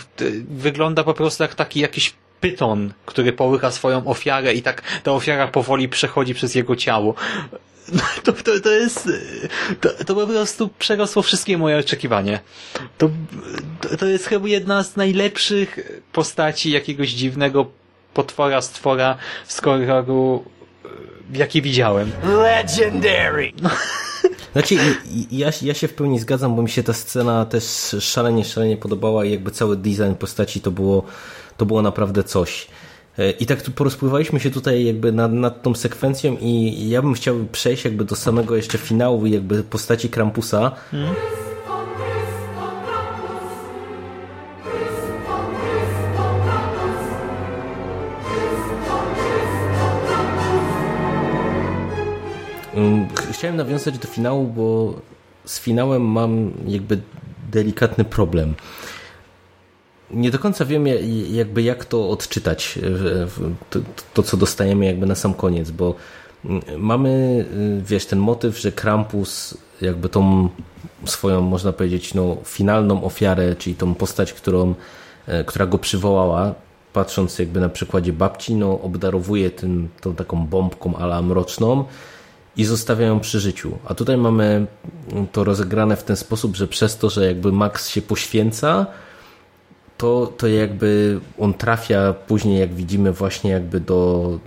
wygląda po prostu jak taki jakiś pyton, który połyka swoją ofiarę i tak ta ofiara powoli przechodzi przez jego ciało. To, to, to jest, to, to po prostu przerosło wszystkie moje oczekiwania. To, to, to jest chyba jedna z najlepszych postaci jakiegoś dziwnego potwora, stwora z horroru, jaki widziałem. Legendary! Znaczy, ja, ja się w pełni zgadzam, bo mi się ta scena też szalenie, szalenie podobała i jakby cały design postaci to było, to było naprawdę coś. E, I tak tu porozpływaliśmy się tutaj jakby nad, nad tą sekwencją i ja bym chciał przejść jakby do samego jeszcze finału jakby postaci Krampusa. Hmm. Chciałem nawiązać do finału, bo z finałem mam jakby delikatny problem nie do końca wiem jakby jak to odczytać, to, to, co dostajemy jakby na sam koniec, bo mm, mamy, y, wiesz, ten motyw, że Krampus jakby tą swoją, można powiedzieć, no, finalną ofiarę, czyli tą postać, którą, e, która go przywołała, patrząc jakby na przykładzie babci, no, obdarowuje tym, tą taką bombką ala mroczną i zostawia ją przy życiu. A tutaj mamy to rozegrane w ten sposób, że przez to, że jakby Max się poświęca, to, to jakby on trafia później, jak widzimy, właśnie jakby do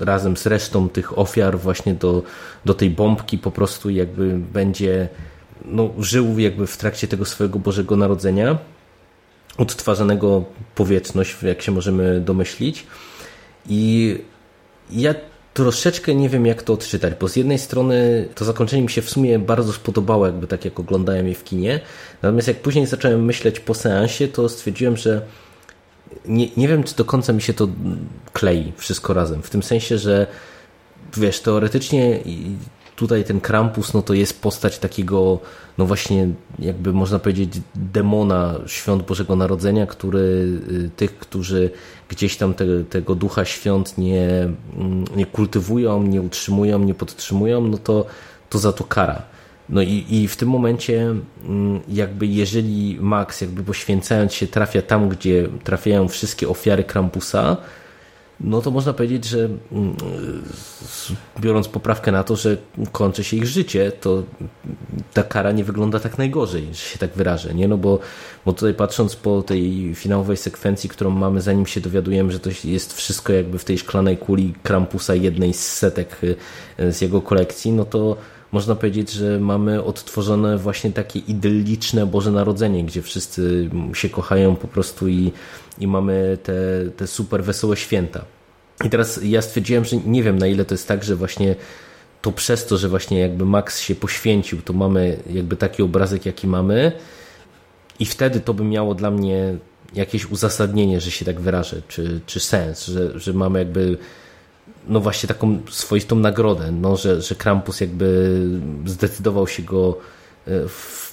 razem z resztą tych ofiar, właśnie do, do tej bombki, po prostu jakby będzie no, żył jakby w trakcie tego swojego Bożego Narodzenia, odtwarzanego powietrzność, jak się możemy domyślić. I ja troszeczkę nie wiem, jak to odczytać, bo z jednej strony to zakończenie mi się w sumie bardzo spodobało, jakby tak jak oglądałem je w kinie, natomiast jak później zacząłem myśleć po seansie, to stwierdziłem, że nie, nie wiem, czy do końca mi się to klei wszystko razem, w tym sensie, że wiesz, teoretycznie tutaj ten Krampus, no to jest postać takiego, no właśnie, jakby można powiedzieć, demona świąt Bożego Narodzenia, który y, tych, którzy gdzieś tam te, tego ducha świąt nie, mm, nie kultywują, nie utrzymują, nie podtrzymują, no to, to za to kara. No i, i w tym momencie, mm, jakby jeżeli Max, jakby poświęcając się, trafia tam, gdzie trafiają wszystkie ofiary Krampusa, no to można powiedzieć, że mm, biorąc poprawkę na to, że kończy się ich życie, to ta kara nie wygląda tak najgorzej, że się tak wyrażę, nie? No bo, bo tutaj patrząc po tej finałowej sekwencji, którą mamy, zanim się dowiadujemy, że to jest wszystko jakby w tej szklanej kuli Krampusa, jednej z setek y, z jego kolekcji, no to można powiedzieć, że mamy odtworzone właśnie takie idylliczne Boże Narodzenie, gdzie wszyscy się kochają po prostu i, i mamy te, te super wesołe święta. I teraz ja stwierdziłem, że nie wiem na ile to jest tak, że właśnie to przez to, że właśnie jakby Max się poświęcił, to mamy jakby taki obrazek, jaki mamy. I wtedy to by miało dla mnie jakieś uzasadnienie, że się tak wyrażę, czy, czy sens, że, że mamy jakby no właśnie taką swoistą nagrodę, no, że, że Krampus jakby zdecydował się go e,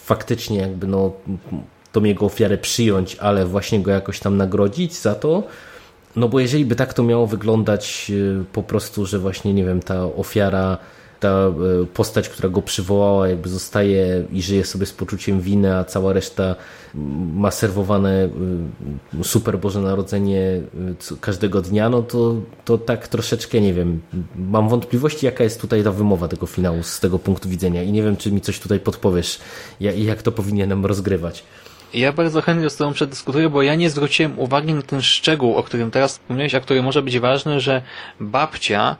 faktycznie jakby no tą jego ofiarę przyjąć, ale właśnie go jakoś tam nagrodzić za to, no bo jeżeli by tak to miało wyglądać e, po prostu, że właśnie nie wiem, ta ofiara ta e, postać, która go przywołała, jakby zostaje i żyje sobie z poczuciem winy, a cała reszta ma serwowane e, super Boże Narodzenie e, każdego dnia, no to, to tak troszeczkę nie wiem. Mam wątpliwości, jaka jest tutaj ta wymowa tego finału z tego punktu widzenia i nie wiem, czy mi coś tutaj podpowiesz, jak to powinienem rozgrywać. Ja bardzo chętnie z Tobą przedyskutuję, bo ja nie zwróciłem uwagi na ten szczegół, o którym teraz wspomniałeś, a który może być ważny, że babcia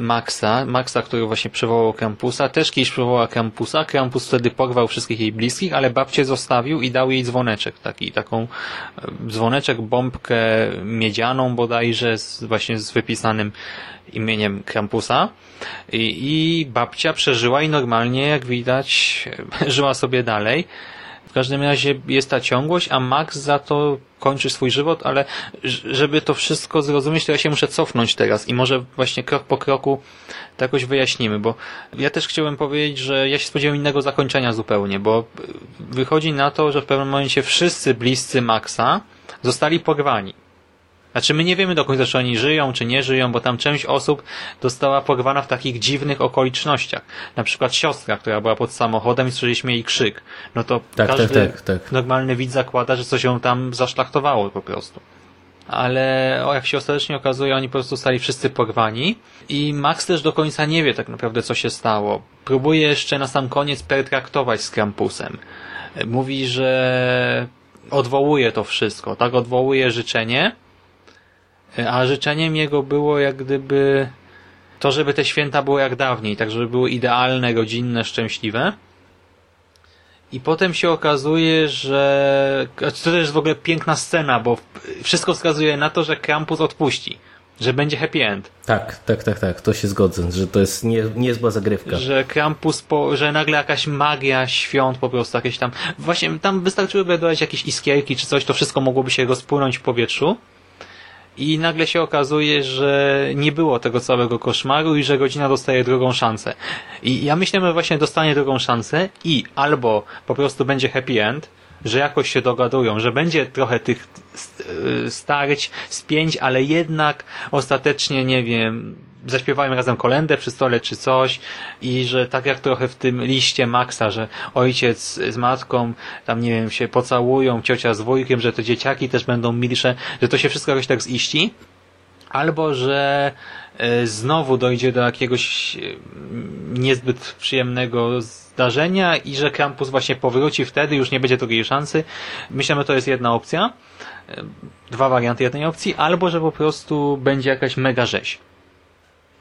Maxa, Maxa, który właśnie przywołał Krampusa, też kiedyś przywołała Krampusa. Krampus wtedy porwał wszystkich jej bliskich, ale babcię zostawił i dał jej dzwoneczek, taki, taką e, dzwoneczek, bombkę miedzianą bodajże, z, właśnie z wypisanym imieniem Krampusa. I, I babcia przeżyła i normalnie, jak widać, żyła sobie dalej. W każdym razie jest ta ciągłość, a Max za to kończy swój żywot, ale żeby to wszystko zrozumieć, to ja się muszę cofnąć teraz i może właśnie krok po kroku to jakoś wyjaśnimy, bo ja też chciałem powiedzieć, że ja się spodziewam innego zakończenia zupełnie, bo wychodzi na to, że w pewnym momencie wszyscy bliscy Maxa zostali porwani. Znaczy my nie wiemy do końca, czy oni żyją, czy nie żyją, bo tam część osób została porwana w takich dziwnych okolicznościach. Na przykład siostra, która była pod samochodem i słyszeliśmy jej krzyk. No to Tak, każdy tak, tak, tak. normalny widz zakłada, że coś ją tam zaszlachtowało po prostu. Ale o, jak się ostatecznie okazuje, oni po prostu zostali wszyscy porwani i Max też do końca nie wie tak naprawdę, co się stało. Próbuje jeszcze na sam koniec pertraktować z Krampusem. Mówi, że odwołuje to wszystko, tak? Odwołuje życzenie, a życzeniem jego było jak gdyby to, żeby te święta były jak dawniej, tak żeby były idealne, rodzinne, szczęśliwe. I potem się okazuje, że to też jest w ogóle piękna scena, bo wszystko wskazuje na to, że Krampus odpuści, że będzie happy end. Tak, tak, tak, tak, to się zgodzę, że to jest nie, niezła zagrywka. Że Krampus, po, że nagle jakaś magia świąt po prostu, jakieś tam, właśnie tam wystarczyłyby dodać jakieś iskierki czy coś, to wszystko mogłoby się rozpłynąć w powietrzu. I nagle się okazuje, że nie było tego całego koszmaru i że rodzina dostaje drugą szansę. I ja myślę, że właśnie dostanie drugą szansę i albo po prostu będzie happy end, że jakoś się dogadują, że będzie trochę tych starć, spięć, ale jednak ostatecznie, nie wiem, zaśpiewają razem kolendę przy stole czy coś i że tak jak trochę w tym liście Maxa, że ojciec z matką tam, nie wiem, się pocałują, ciocia z wujkiem, że te dzieciaki też będą milsze, że to się wszystko jakoś tak ziści. Albo, że znowu dojdzie do jakiegoś niezbyt przyjemnego zdarzenia i że Krampus właśnie powróci wtedy, już nie będzie drugiej szansy. Myślę, że to jest jedna opcja. Dwa warianty jednej opcji. Albo, że po prostu będzie jakaś mega rzeź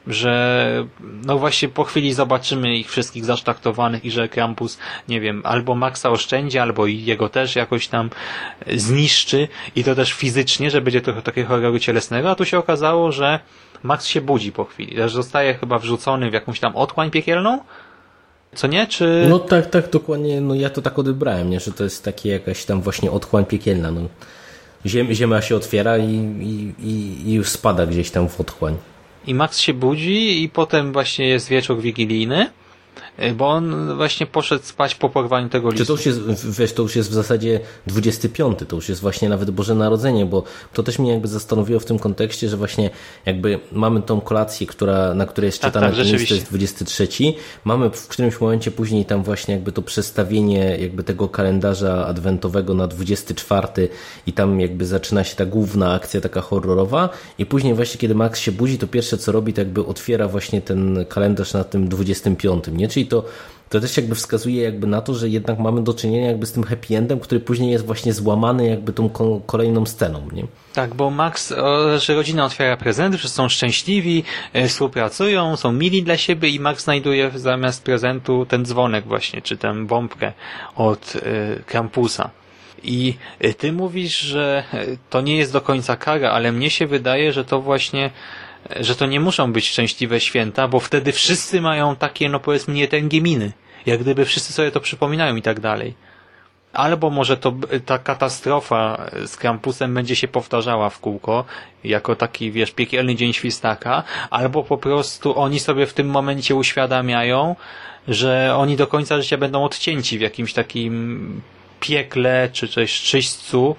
że no właśnie po chwili zobaczymy ich wszystkich zasztaktowanych i że Krampus, nie wiem, albo Maxa oszczędzi, albo jego też jakoś tam zniszczy i to też fizycznie, że będzie trochę takiego horroru cielesnego, a tu się okazało, że Max się budzi po chwili, że zostaje chyba wrzucony w jakąś tam otchłań piekielną, co nie? Czy... No tak, tak, dokładnie, no ja to tak odebrałem, nie? że to jest takie jakaś tam właśnie otchłań piekielna, no. Ziem, ziemia się otwiera i, i, i już spada gdzieś tam w otchłań. I Max się budzi i potem właśnie jest wieczór wigilijny, bo on właśnie poszedł spać po porwaniu tego listu. Czy to już jest, wiesz, to już jest w zasadzie 25, to już jest właśnie nawet Boże Narodzenie, bo to też mnie jakby zastanowiło w tym kontekście, że właśnie jakby mamy tą kolację, która, na której jest tak, czytana, tak, to jest 23, mamy w którymś momencie później tam właśnie jakby to przestawienie jakby tego kalendarza adwentowego na 24 i tam jakby zaczyna się ta główna akcja taka horrorowa i później właśnie kiedy Max się budzi, to pierwsze co robi, to jakby otwiera właśnie ten kalendarz na tym 25, nie? Czyli to, to też jakby wskazuje jakby na to, że jednak mamy do czynienia jakby z tym happy endem, który później jest właśnie złamany jakby tą kolejną sceną, nie? Tak, bo Max, że rodzina otwiera prezenty, wszyscy są szczęśliwi, współpracują, są mili dla siebie i Max znajduje zamiast prezentu ten dzwonek właśnie, czy tę bombkę od Krampusa. I ty mówisz, że to nie jest do końca kara, ale mnie się wydaje, że to właśnie że to nie muszą być szczęśliwe święta, bo wtedy wszyscy mają takie, no powiedzmy, nietęgie miny. Jak gdyby wszyscy sobie to przypominają i tak dalej. Albo może to ta katastrofa z Krampusem będzie się powtarzała w kółko, jako taki, wiesz, piekielny dzień świstaka, albo po prostu oni sobie w tym momencie uświadamiają, że oni do końca życia będą odcięci w jakimś takim piekle, czy coś czyśćcu,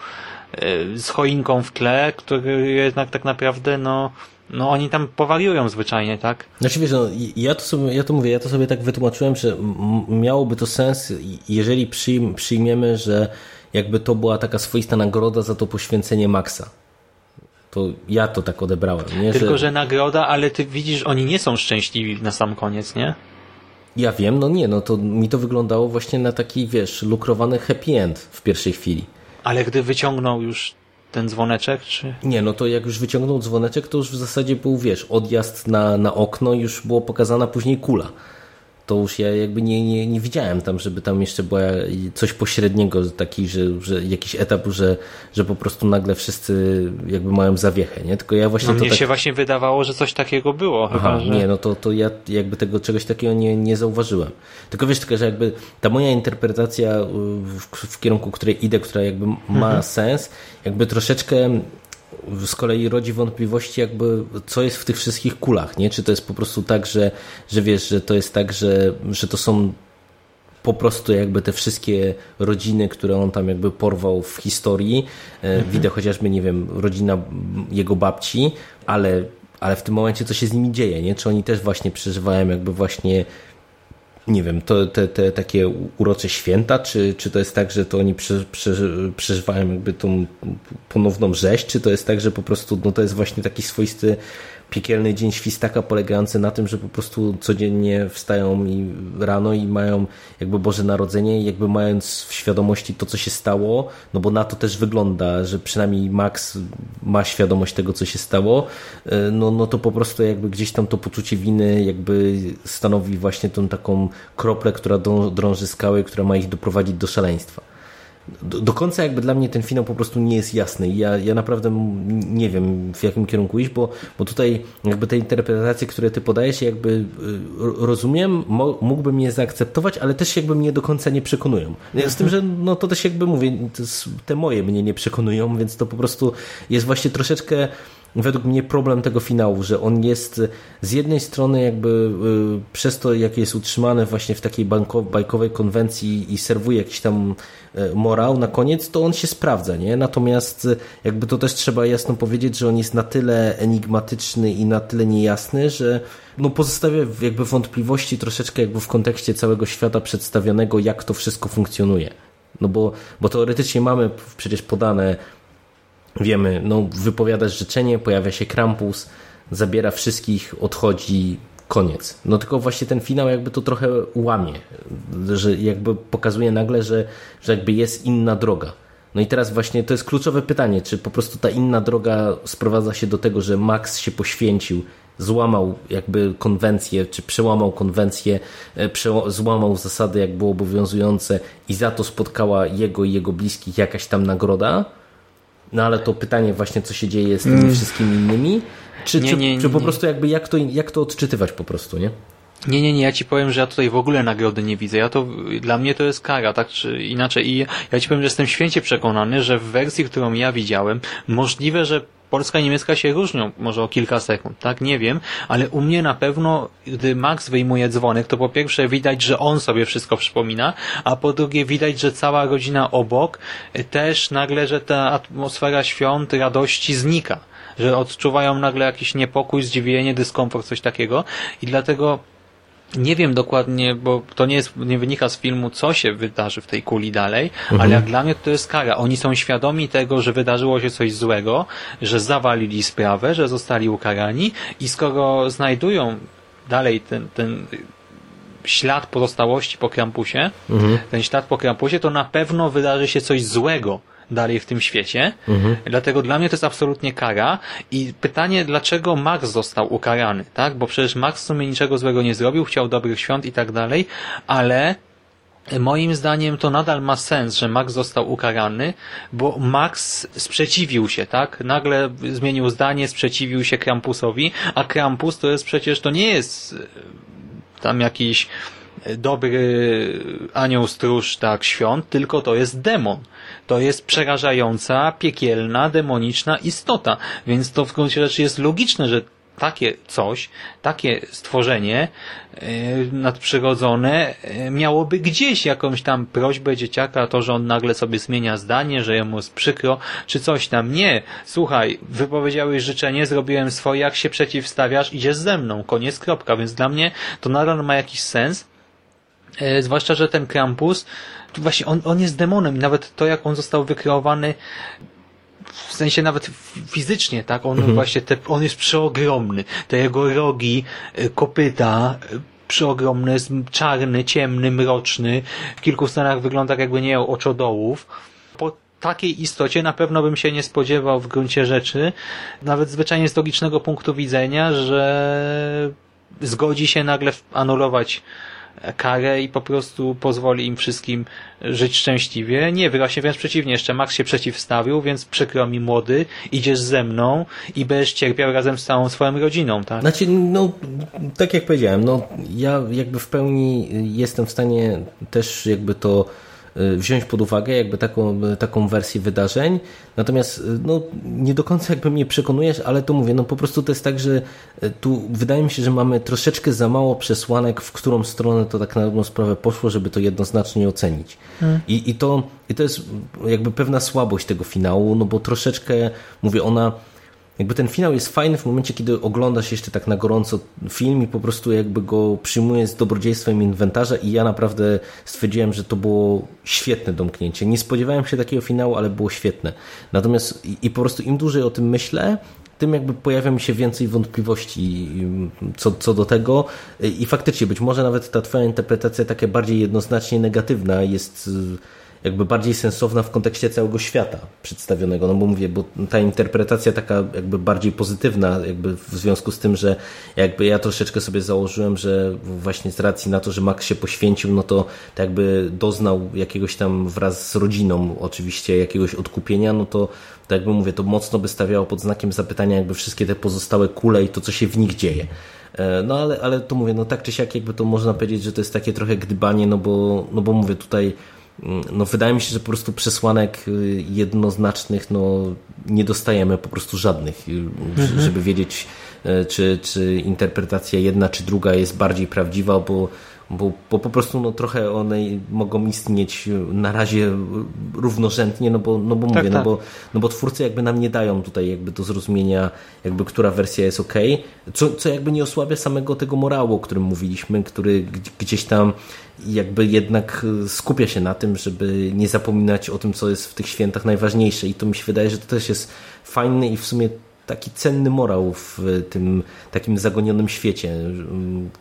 z choinką w tle, który jednak tak naprawdę, no, no oni tam powariują zwyczajnie, tak? Znaczy wiesz, no, ja, to sobie, ja to mówię, ja to sobie tak wytłumaczyłem, że miałoby to sens, jeżeli przyjm przyjmiemy, że jakby to była taka swoista nagroda za to poświęcenie Maxa. To ja to tak odebrałem. Nie? Tylko, że... że nagroda, ale ty widzisz, oni nie są szczęśliwi na sam koniec, nie? Ja wiem, no nie, no to mi to wyglądało właśnie na taki, wiesz, lukrowany happy end w pierwszej chwili. Ale gdy wyciągnął już ten dzwoneczek, czy? Nie, no to jak już wyciągnął dzwoneczek, to już w zasadzie był, wiesz, odjazd na, na okno już było pokazana później kula. To już ja jakby nie, nie, nie widziałem tam, żeby tam jeszcze była coś pośredniego, taki, że, że jakiś etap, że, że po prostu nagle wszyscy jakby mają zawiechę, nie? Tylko ja właśnie no to mnie tak... się właśnie wydawało, że coś takiego było. Aha, chyba, że... nie, no to, to ja jakby tego czegoś takiego nie, nie zauważyłem. Tylko wiesz, tylko, że jakby ta moja interpretacja w, w kierunku, której idę, która jakby ma mhm. sens, jakby troszeczkę z kolei rodzi wątpliwości jakby co jest w tych wszystkich kulach, nie? Czy to jest po prostu tak, że, że wiesz, że to jest tak, że, że to są po prostu jakby te wszystkie rodziny, które on tam jakby porwał w historii, mhm. widzę chociażby, nie wiem, rodzina jego babci, ale, ale w tym momencie co się z nimi dzieje, nie? Czy oni też właśnie przeżywają jakby właśnie nie wiem, to, te, te takie urocze święta, czy, czy to jest tak, że to oni prze, prze, przeżywają jakby tą ponowną rzeź, czy to jest tak, że po prostu no to jest właśnie taki swoisty piekielny dzień świstaka polegający na tym, że po prostu codziennie wstają i rano i mają jakby Boże Narodzenie i jakby mając w świadomości to, co się stało, no bo na to też wygląda, że przynajmniej Max ma świadomość tego, co się stało, e, no, no to po prostu jakby gdzieś tam to poczucie winy jakby stanowi właśnie tą taką kroplę, która drąży skały, która ma ich doprowadzić do szaleństwa do, do, końca jakby dla mnie ten finał po prostu nie jest jasny. Ja, ja naprawdę nie wiem w jakim kierunku iść, bo, bo tutaj jakby te interpretacje, które ty podajesz, jakby y, rozumiem, mógłbym je zaakceptować, ale też jakby mnie do końca nie przekonują. Z tym, że no to też jakby mówię, te moje mnie nie przekonują, więc to po prostu jest właśnie troszeczkę według mnie problem tego finału, że on jest z jednej strony jakby y, przez to, jak jest utrzymany właśnie w takiej bajkowej konwencji i serwuje jakiś tam y, morał na koniec, to on się sprawdza, nie? Natomiast y, jakby to też trzeba jasno powiedzieć, że on jest na tyle enigmatyczny i na tyle niejasny, że no pozostawia jakby wątpliwości troszeczkę jakby w kontekście całego świata przedstawionego, jak to wszystko funkcjonuje. No bo, bo teoretycznie mamy przecież podane wiemy, no wypowiadasz życzenie, pojawia się Krampus, zabiera wszystkich, odchodzi, koniec. No tylko właśnie ten finał jakby to trochę łamie, że jakby pokazuje nagle, że, że jakby jest inna droga. No i teraz właśnie to jest kluczowe pytanie, czy po prostu ta inna droga sprowadza się do tego, że Max się poświęcił, złamał jakby konwencję, czy przełamał konwencję, e, złamał zasady jakby obowiązujące i za to spotkała jego i jego bliskich jakaś tam nagroda, no ale to pytanie właśnie, co się dzieje z tymi mm. wszystkimi innymi, czy, nie, czy, nie, nie, czy po prostu jakby jak to, jak to odczytywać po prostu, nie? Nie, nie, nie, ja ci powiem, że ja tutaj w ogóle nagrody nie widzę. Ja to, dla mnie to jest kara, tak czy inaczej. I ja ci powiem, że jestem święcie przekonany, że w wersji, którą ja widziałem, możliwe, że Polska i niemiecka się różnią może o kilka sekund, tak? Nie wiem, ale u mnie na pewno, gdy Max wyjmuje dzwonek, to po pierwsze widać, że on sobie wszystko przypomina, a po drugie widać, że cała rodzina obok też nagle, że ta atmosfera świąt, radości znika że odczuwają nagle jakiś niepokój, zdziwienie, dyskomfort, coś takiego i dlatego nie wiem dokładnie, bo to nie, jest, nie wynika z filmu, co się wydarzy w tej kuli dalej, mhm. ale jak dla mnie to jest kara. Oni są świadomi tego, że wydarzyło się coś złego, że zawalili sprawę, że zostali ukarani i skoro znajdują dalej ten, ten ślad pozostałości po krampusie, mhm. ten ślad po krampusie, to na pewno wydarzy się coś złego dalej w tym świecie. Mhm. Dlatego dla mnie to jest absolutnie kara i pytanie, dlaczego Max został ukarany, tak? Bo przecież Max w sumie niczego złego nie zrobił, chciał dobrych świąt i tak dalej, ale Moim zdaniem to nadal ma sens, że Max został ukarany, bo Max sprzeciwił się, tak? Nagle zmienił zdanie, sprzeciwił się Krampusowi, a Krampus to jest przecież, to nie jest e, tam jakiś dobry anioł stróż, tak, świąt, tylko to jest demon. To jest przerażająca, piekielna, demoniczna istota. Więc to w gruncie rzeczy jest logiczne, że takie coś, takie stworzenie e, nadprzyrodzone e, miałoby gdzieś jakąś tam prośbę dzieciaka, to, że on nagle sobie zmienia zdanie, że jemu jest przykro, czy coś tam. Nie, słuchaj, wypowiedziałeś życzenie, zrobiłem swoje, jak się przeciwstawiasz, idziesz ze mną, koniec, kropka. Więc dla mnie to nadal ma jakiś sens, zwłaszcza, że ten Krampus właśnie on, on jest demonem. Nawet to, jak on został wykreowany w sensie nawet fizycznie, tak? On mhm. właśnie, te, on jest przeogromny. Te jego rogi, y, kopyta, y, przeogromny, jest czarny, ciemny, mroczny. W kilku scenach wygląda jakby nie miał oczodołów. Po takiej istocie na pewno bym się nie spodziewał w gruncie rzeczy, nawet zwyczajnie z logicznego punktu widzenia, że zgodzi się nagle anulować karę i po prostu pozwoli im wszystkim żyć szczęśliwie. Nie, właśnie wręcz przeciwnie, jeszcze Max się przeciwstawił, więc przykro mi młody, idziesz ze mną i będziesz cierpiał razem z całą swoją rodziną, tak? Znaczy, no, tak jak powiedziałem, no, ja jakby w pełni jestem w stanie też jakby to wziąć pod uwagę jakby taką, taką wersję wydarzeń. Natomiast no, nie do końca jakby mnie przekonujesz, ale to mówię, no po prostu to jest tak, że tu wydaje mi się, że mamy troszeczkę za mało przesłanek, w którą stronę to tak na dobrą sprawę poszło, żeby to jednoznacznie ocenić. Hmm. I, i, to, I to jest jakby pewna słabość tego finału, no bo troszeczkę, mówię, ona jakby ten finał jest fajny w momencie, kiedy oglądasz jeszcze tak na gorąco film i po prostu jakby go przyjmuje z dobrodziejstwem inwentarza i ja naprawdę stwierdziłem, że to było świetne domknięcie. Nie spodziewałem się takiego finału, ale było świetne. Natomiast i, po prostu im dłużej o tym myślę, tym jakby pojawia mi się więcej wątpliwości co, co do tego i faktycznie być może nawet ta twoja interpretacja taka bardziej jednoznacznie negatywna jest jakby bardziej sensowna w kontekście całego świata przedstawionego, no bo mówię, bo ta interpretacja taka jakby bardziej pozytywna, jakby w związku z tym, że jakby ja troszeczkę sobie założyłem, że właśnie z racji na to, że Max się poświęcił, no to jakby doznał jakiegoś tam wraz z rodziną oczywiście jakiegoś odkupienia, no to tak jakby mówię, to mocno by stawiało pod znakiem zapytania jakby wszystkie te pozostałe kule i to, co się w nich dzieje. E, no ale, ale to mówię, no tak czy siak jakby to można powiedzieć, że to jest takie trochę gdybanie, no bo, no bo mówię tutaj no wydaje mi się, że po prostu przesłanek y, jednoznacznych no, nie dostajemy po prostu żadnych, y, mhm. żeby wiedzieć, y, czy, czy interpretacja jedna czy druga jest bardziej prawdziwa, bo bo, bo po prostu no, trochę one mogą istnieć na razie równorzędnie, no bo, no bo mówię, tak, tak. No, bo, no bo twórcy jakby nam nie dają tutaj jakby do zrozumienia, jakby która wersja jest ok, co, co jakby nie osłabia samego tego morału, o którym mówiliśmy, który gdzieś tam jakby jednak skupia się na tym, żeby nie zapominać o tym, co jest w tych świętach najważniejsze i to mi się wydaje, że to też jest fajne i w sumie taki cenny morał w tym takim zagonionym świecie,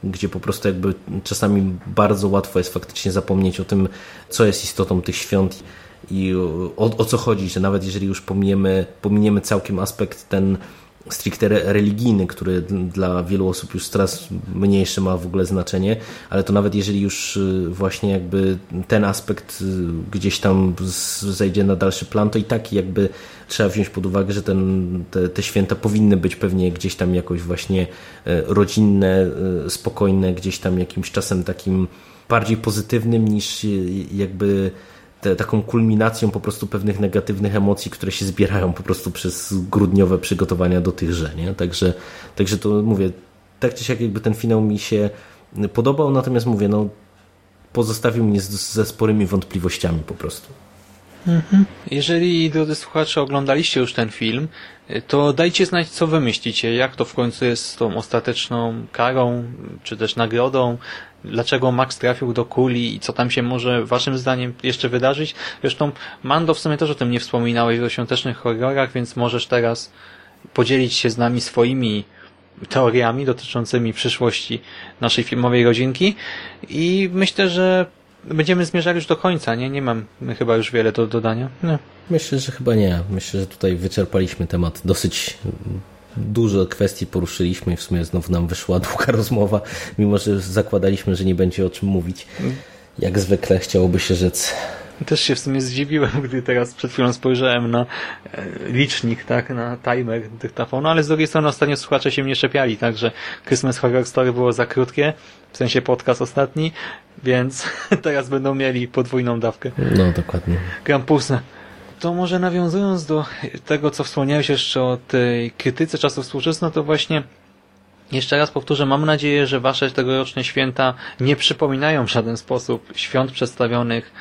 gdzie po prostu jakby czasami bardzo łatwo jest faktycznie zapomnieć o tym, co jest istotą tych świąt i o, o co chodzi, że nawet jeżeli już pominiemy, pominiemy całkiem aspekt ten stricte religijny, który dla wielu osób już coraz mniejsze ma w ogóle znaczenie, ale to nawet jeżeli już y, właśnie jakby ten aspekt y, gdzieś tam zejdzie na dalszy plan, to i tak jakby trzeba wziąć pod uwagę, że ten, te, te święta powinny być pewnie gdzieś tam jakoś właśnie e, rodzinne, spokojne, gdzieś tam jakimś czasem takim bardziej pozytywnym niż jakby te, taką kulminacją po prostu pewnych negatywnych emocji, które się zbierają po prostu przez grudniowe przygotowania do tychże, nie? Także, także to mówię, tak czy siak jakby ten finał mi się podobał, natomiast mówię, no pozostawił mnie z, ze sporymi wątpliwościami po prostu. Mhm. Jeżeli, drodzy słuchacze, oglądaliście już ten film, to dajcie znać, co wy myślicie, jak to w końcu jest z tą ostateczną karą, czy też nagrodą, dlaczego Max trafił do kuli i co tam się może waszym zdaniem jeszcze wydarzyć. Zresztą Mando w sumie też o tym nie wspominałeś w świątecznych horrorach, więc możesz teraz podzielić się z nami swoimi teoriami dotyczącymi przyszłości naszej filmowej rodzinki i myślę, że będziemy zmierzali już do końca, nie? Nie mam chyba już wiele do dodania. Nie. Myślę, że chyba nie. Myślę, że tutaj wyczerpaliśmy temat. Dosyć dużo kwestii poruszyliśmy i w sumie znowu nam wyszła długa rozmowa, mimo że zakładaliśmy, że nie będzie o czym mówić. Jak zwykle chciałoby się rzec. Też się w sumie zdziwiłem, gdy teraz przed chwilą spojrzałem na e, licznik, tak, na timer dyktafonu, ale z drugiej strony ostatnio słuchacze się mnie czepiali, także Christmas Horror Story było za krótkie, w sensie podcast ostatni, więc teraz będą mieli podwójną dawkę. No, dokładnie. Krampusa. To może nawiązując do tego, co wspomniałeś jeszcze o tej krytyce czasów współczesnych, to właśnie jeszcze raz powtórzę, mam nadzieję, że wasze tegoroczne święta nie przypominają w żaden sposób świąt przedstawionych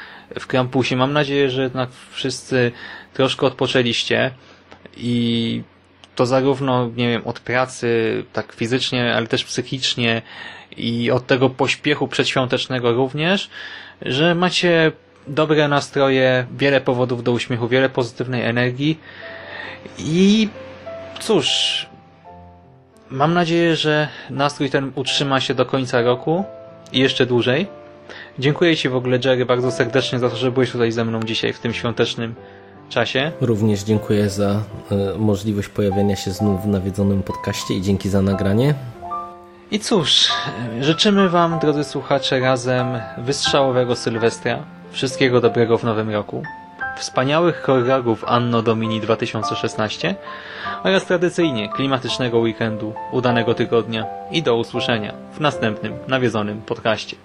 w Krampusie. Mam nadzieję, że jednak wszyscy troszkę odpoczęliście i to zarówno, nie wiem, od pracy, tak fizycznie, ale też psychicznie i od tego pośpiechu przedświątecznego również, że macie dobre nastroje, wiele powodów do uśmiechu, wiele pozytywnej energii i cóż, mam nadzieję, że nastrój ten utrzyma się do końca roku i jeszcze dłużej. Dziękuję Ci w ogóle, Jerry, bardzo serdecznie za to, że byłeś tutaj ze mną dzisiaj w tym świątecznym czasie. Również dziękuję za y, możliwość pojawienia się znów w nawiedzonym podcaście i dzięki za nagranie. I cóż, życzymy Wam, drodzy słuchacze, razem wystrzałowego Sylwestra, wszystkiego dobrego w nowym roku, wspaniałych horrorów Anno Domini 2016 oraz tradycyjnie klimatycznego weekendu, udanego tygodnia i do usłyszenia w następnym nawiedzonym podcaście.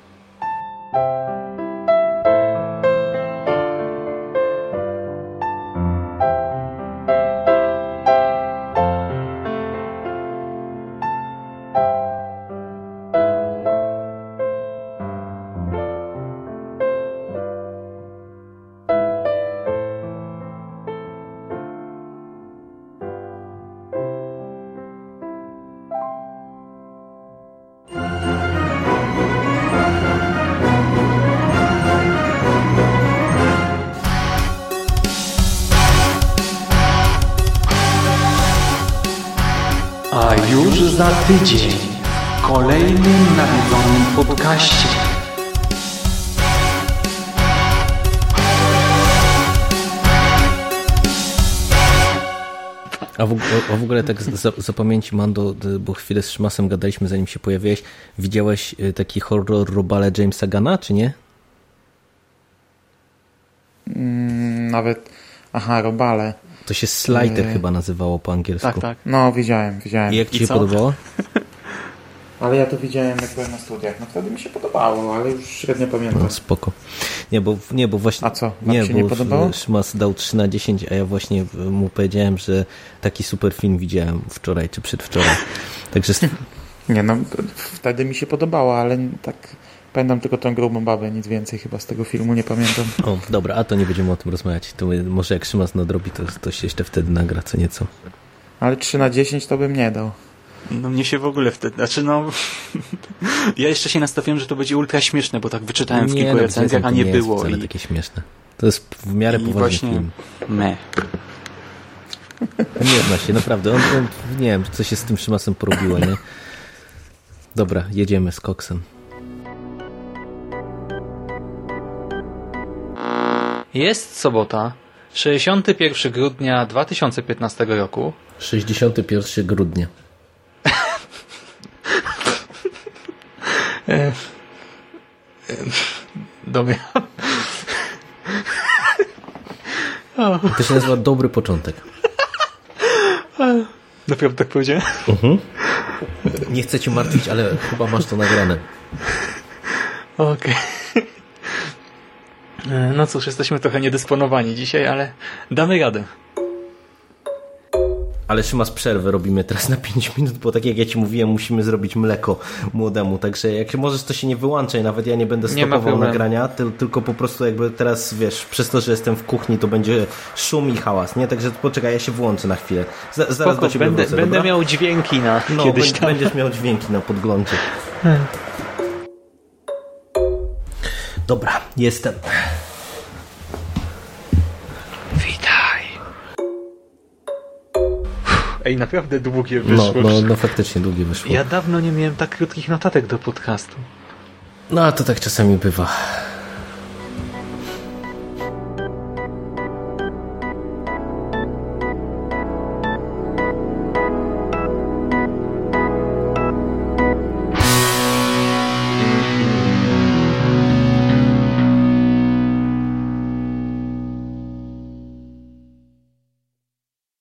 Tydzień w kolejnym nawiedzonym podcaście. A w, a w ogóle tak za, za pamięci Mando, bo chwilę z Szymasem gadaliśmy zanim się pojawiłeś, widziałeś y, taki horror robale Jamesa Gana, czy nie? Mm, nawet, aha, robale. To się Slider Eee. chyba nazywało po angielsku. Tak, tak. No, widziałem, widziałem. I jak ci I się co? podobało? Ale ja to widziałem jak byłem na studiach. No wtedy mi się podobało, ale już średnio pamiętam. No spoko. Nie, bo, nie, bo właśnie... A co, wam Nie, się bo nie podobało? Szymas dał 3 na 10, a ja właśnie mu powiedziałem, że taki super film widziałem wczoraj czy przedwczoraj. Także Nie no, wtedy mi się podobało, ale tak pamiętam tylko tą grubą babę, nic więcej chyba z tego filmu nie pamiętam. O, dobra, a to nie będziemy o tym rozmawiać. To może jak Szymas nadrobi, to, to się jeszcze wtedy nagra co nieco. Ale 3 na 10 to bym nie dał. No mnie się w ogóle wtedy, znaczy no, ja jeszcze się nastawiłem, że to będzie ultra śmieszne, bo tak wyczytałem w Nie, kilku no, recenzjach, a to nie, jest było. wcale I, takie śmieszne. To jest w miarę i poważny właśnie film. me. Nie zna się, naprawdę. On, on, nie wiem, co się z tym Szymasem porobiło, nie? Dobra, jedziemy z koksem. Jest sobota, 61 grudnia 2015 roku. 61 grudnia. Dobra. To się nazywa dobry początek. Naprawdę tak powiedziałem? Nie chcę cię martwić, ale chyba masz to nagrane. Okej. E, No cóż, jesteśmy trochę niedysponowani dzisiaj, ale damy radę. Ale Szymas przerwę robimy teraz na 5 minut, bo tak jak ja ci mówiłem, musimy zrobić mleko młodemu. Także jak możesz, to się nie wyłączaj. Nawet ja nie będę Nie stopował problemu. nagrania, ty, tylko po prostu jakby teraz, wiesz, przez to, że jestem w kuchni, to będzie szum i hałas, nie? Także poczekaj, ja się włączę na chwilę. Z, zaraz Spoko, do ciebie będę, wrócę, będę dobra? miał dźwięki na No, kiedyś tam. będziesz miał dźwięki na podglądzie. Dobra, jestem. Ej, naprawdę długie No, wyszło. no, no faktycznie długie wyszło. Ja dawno nie miałem tak krótkich notatek do podcastu. No, a to tak czasami bywa.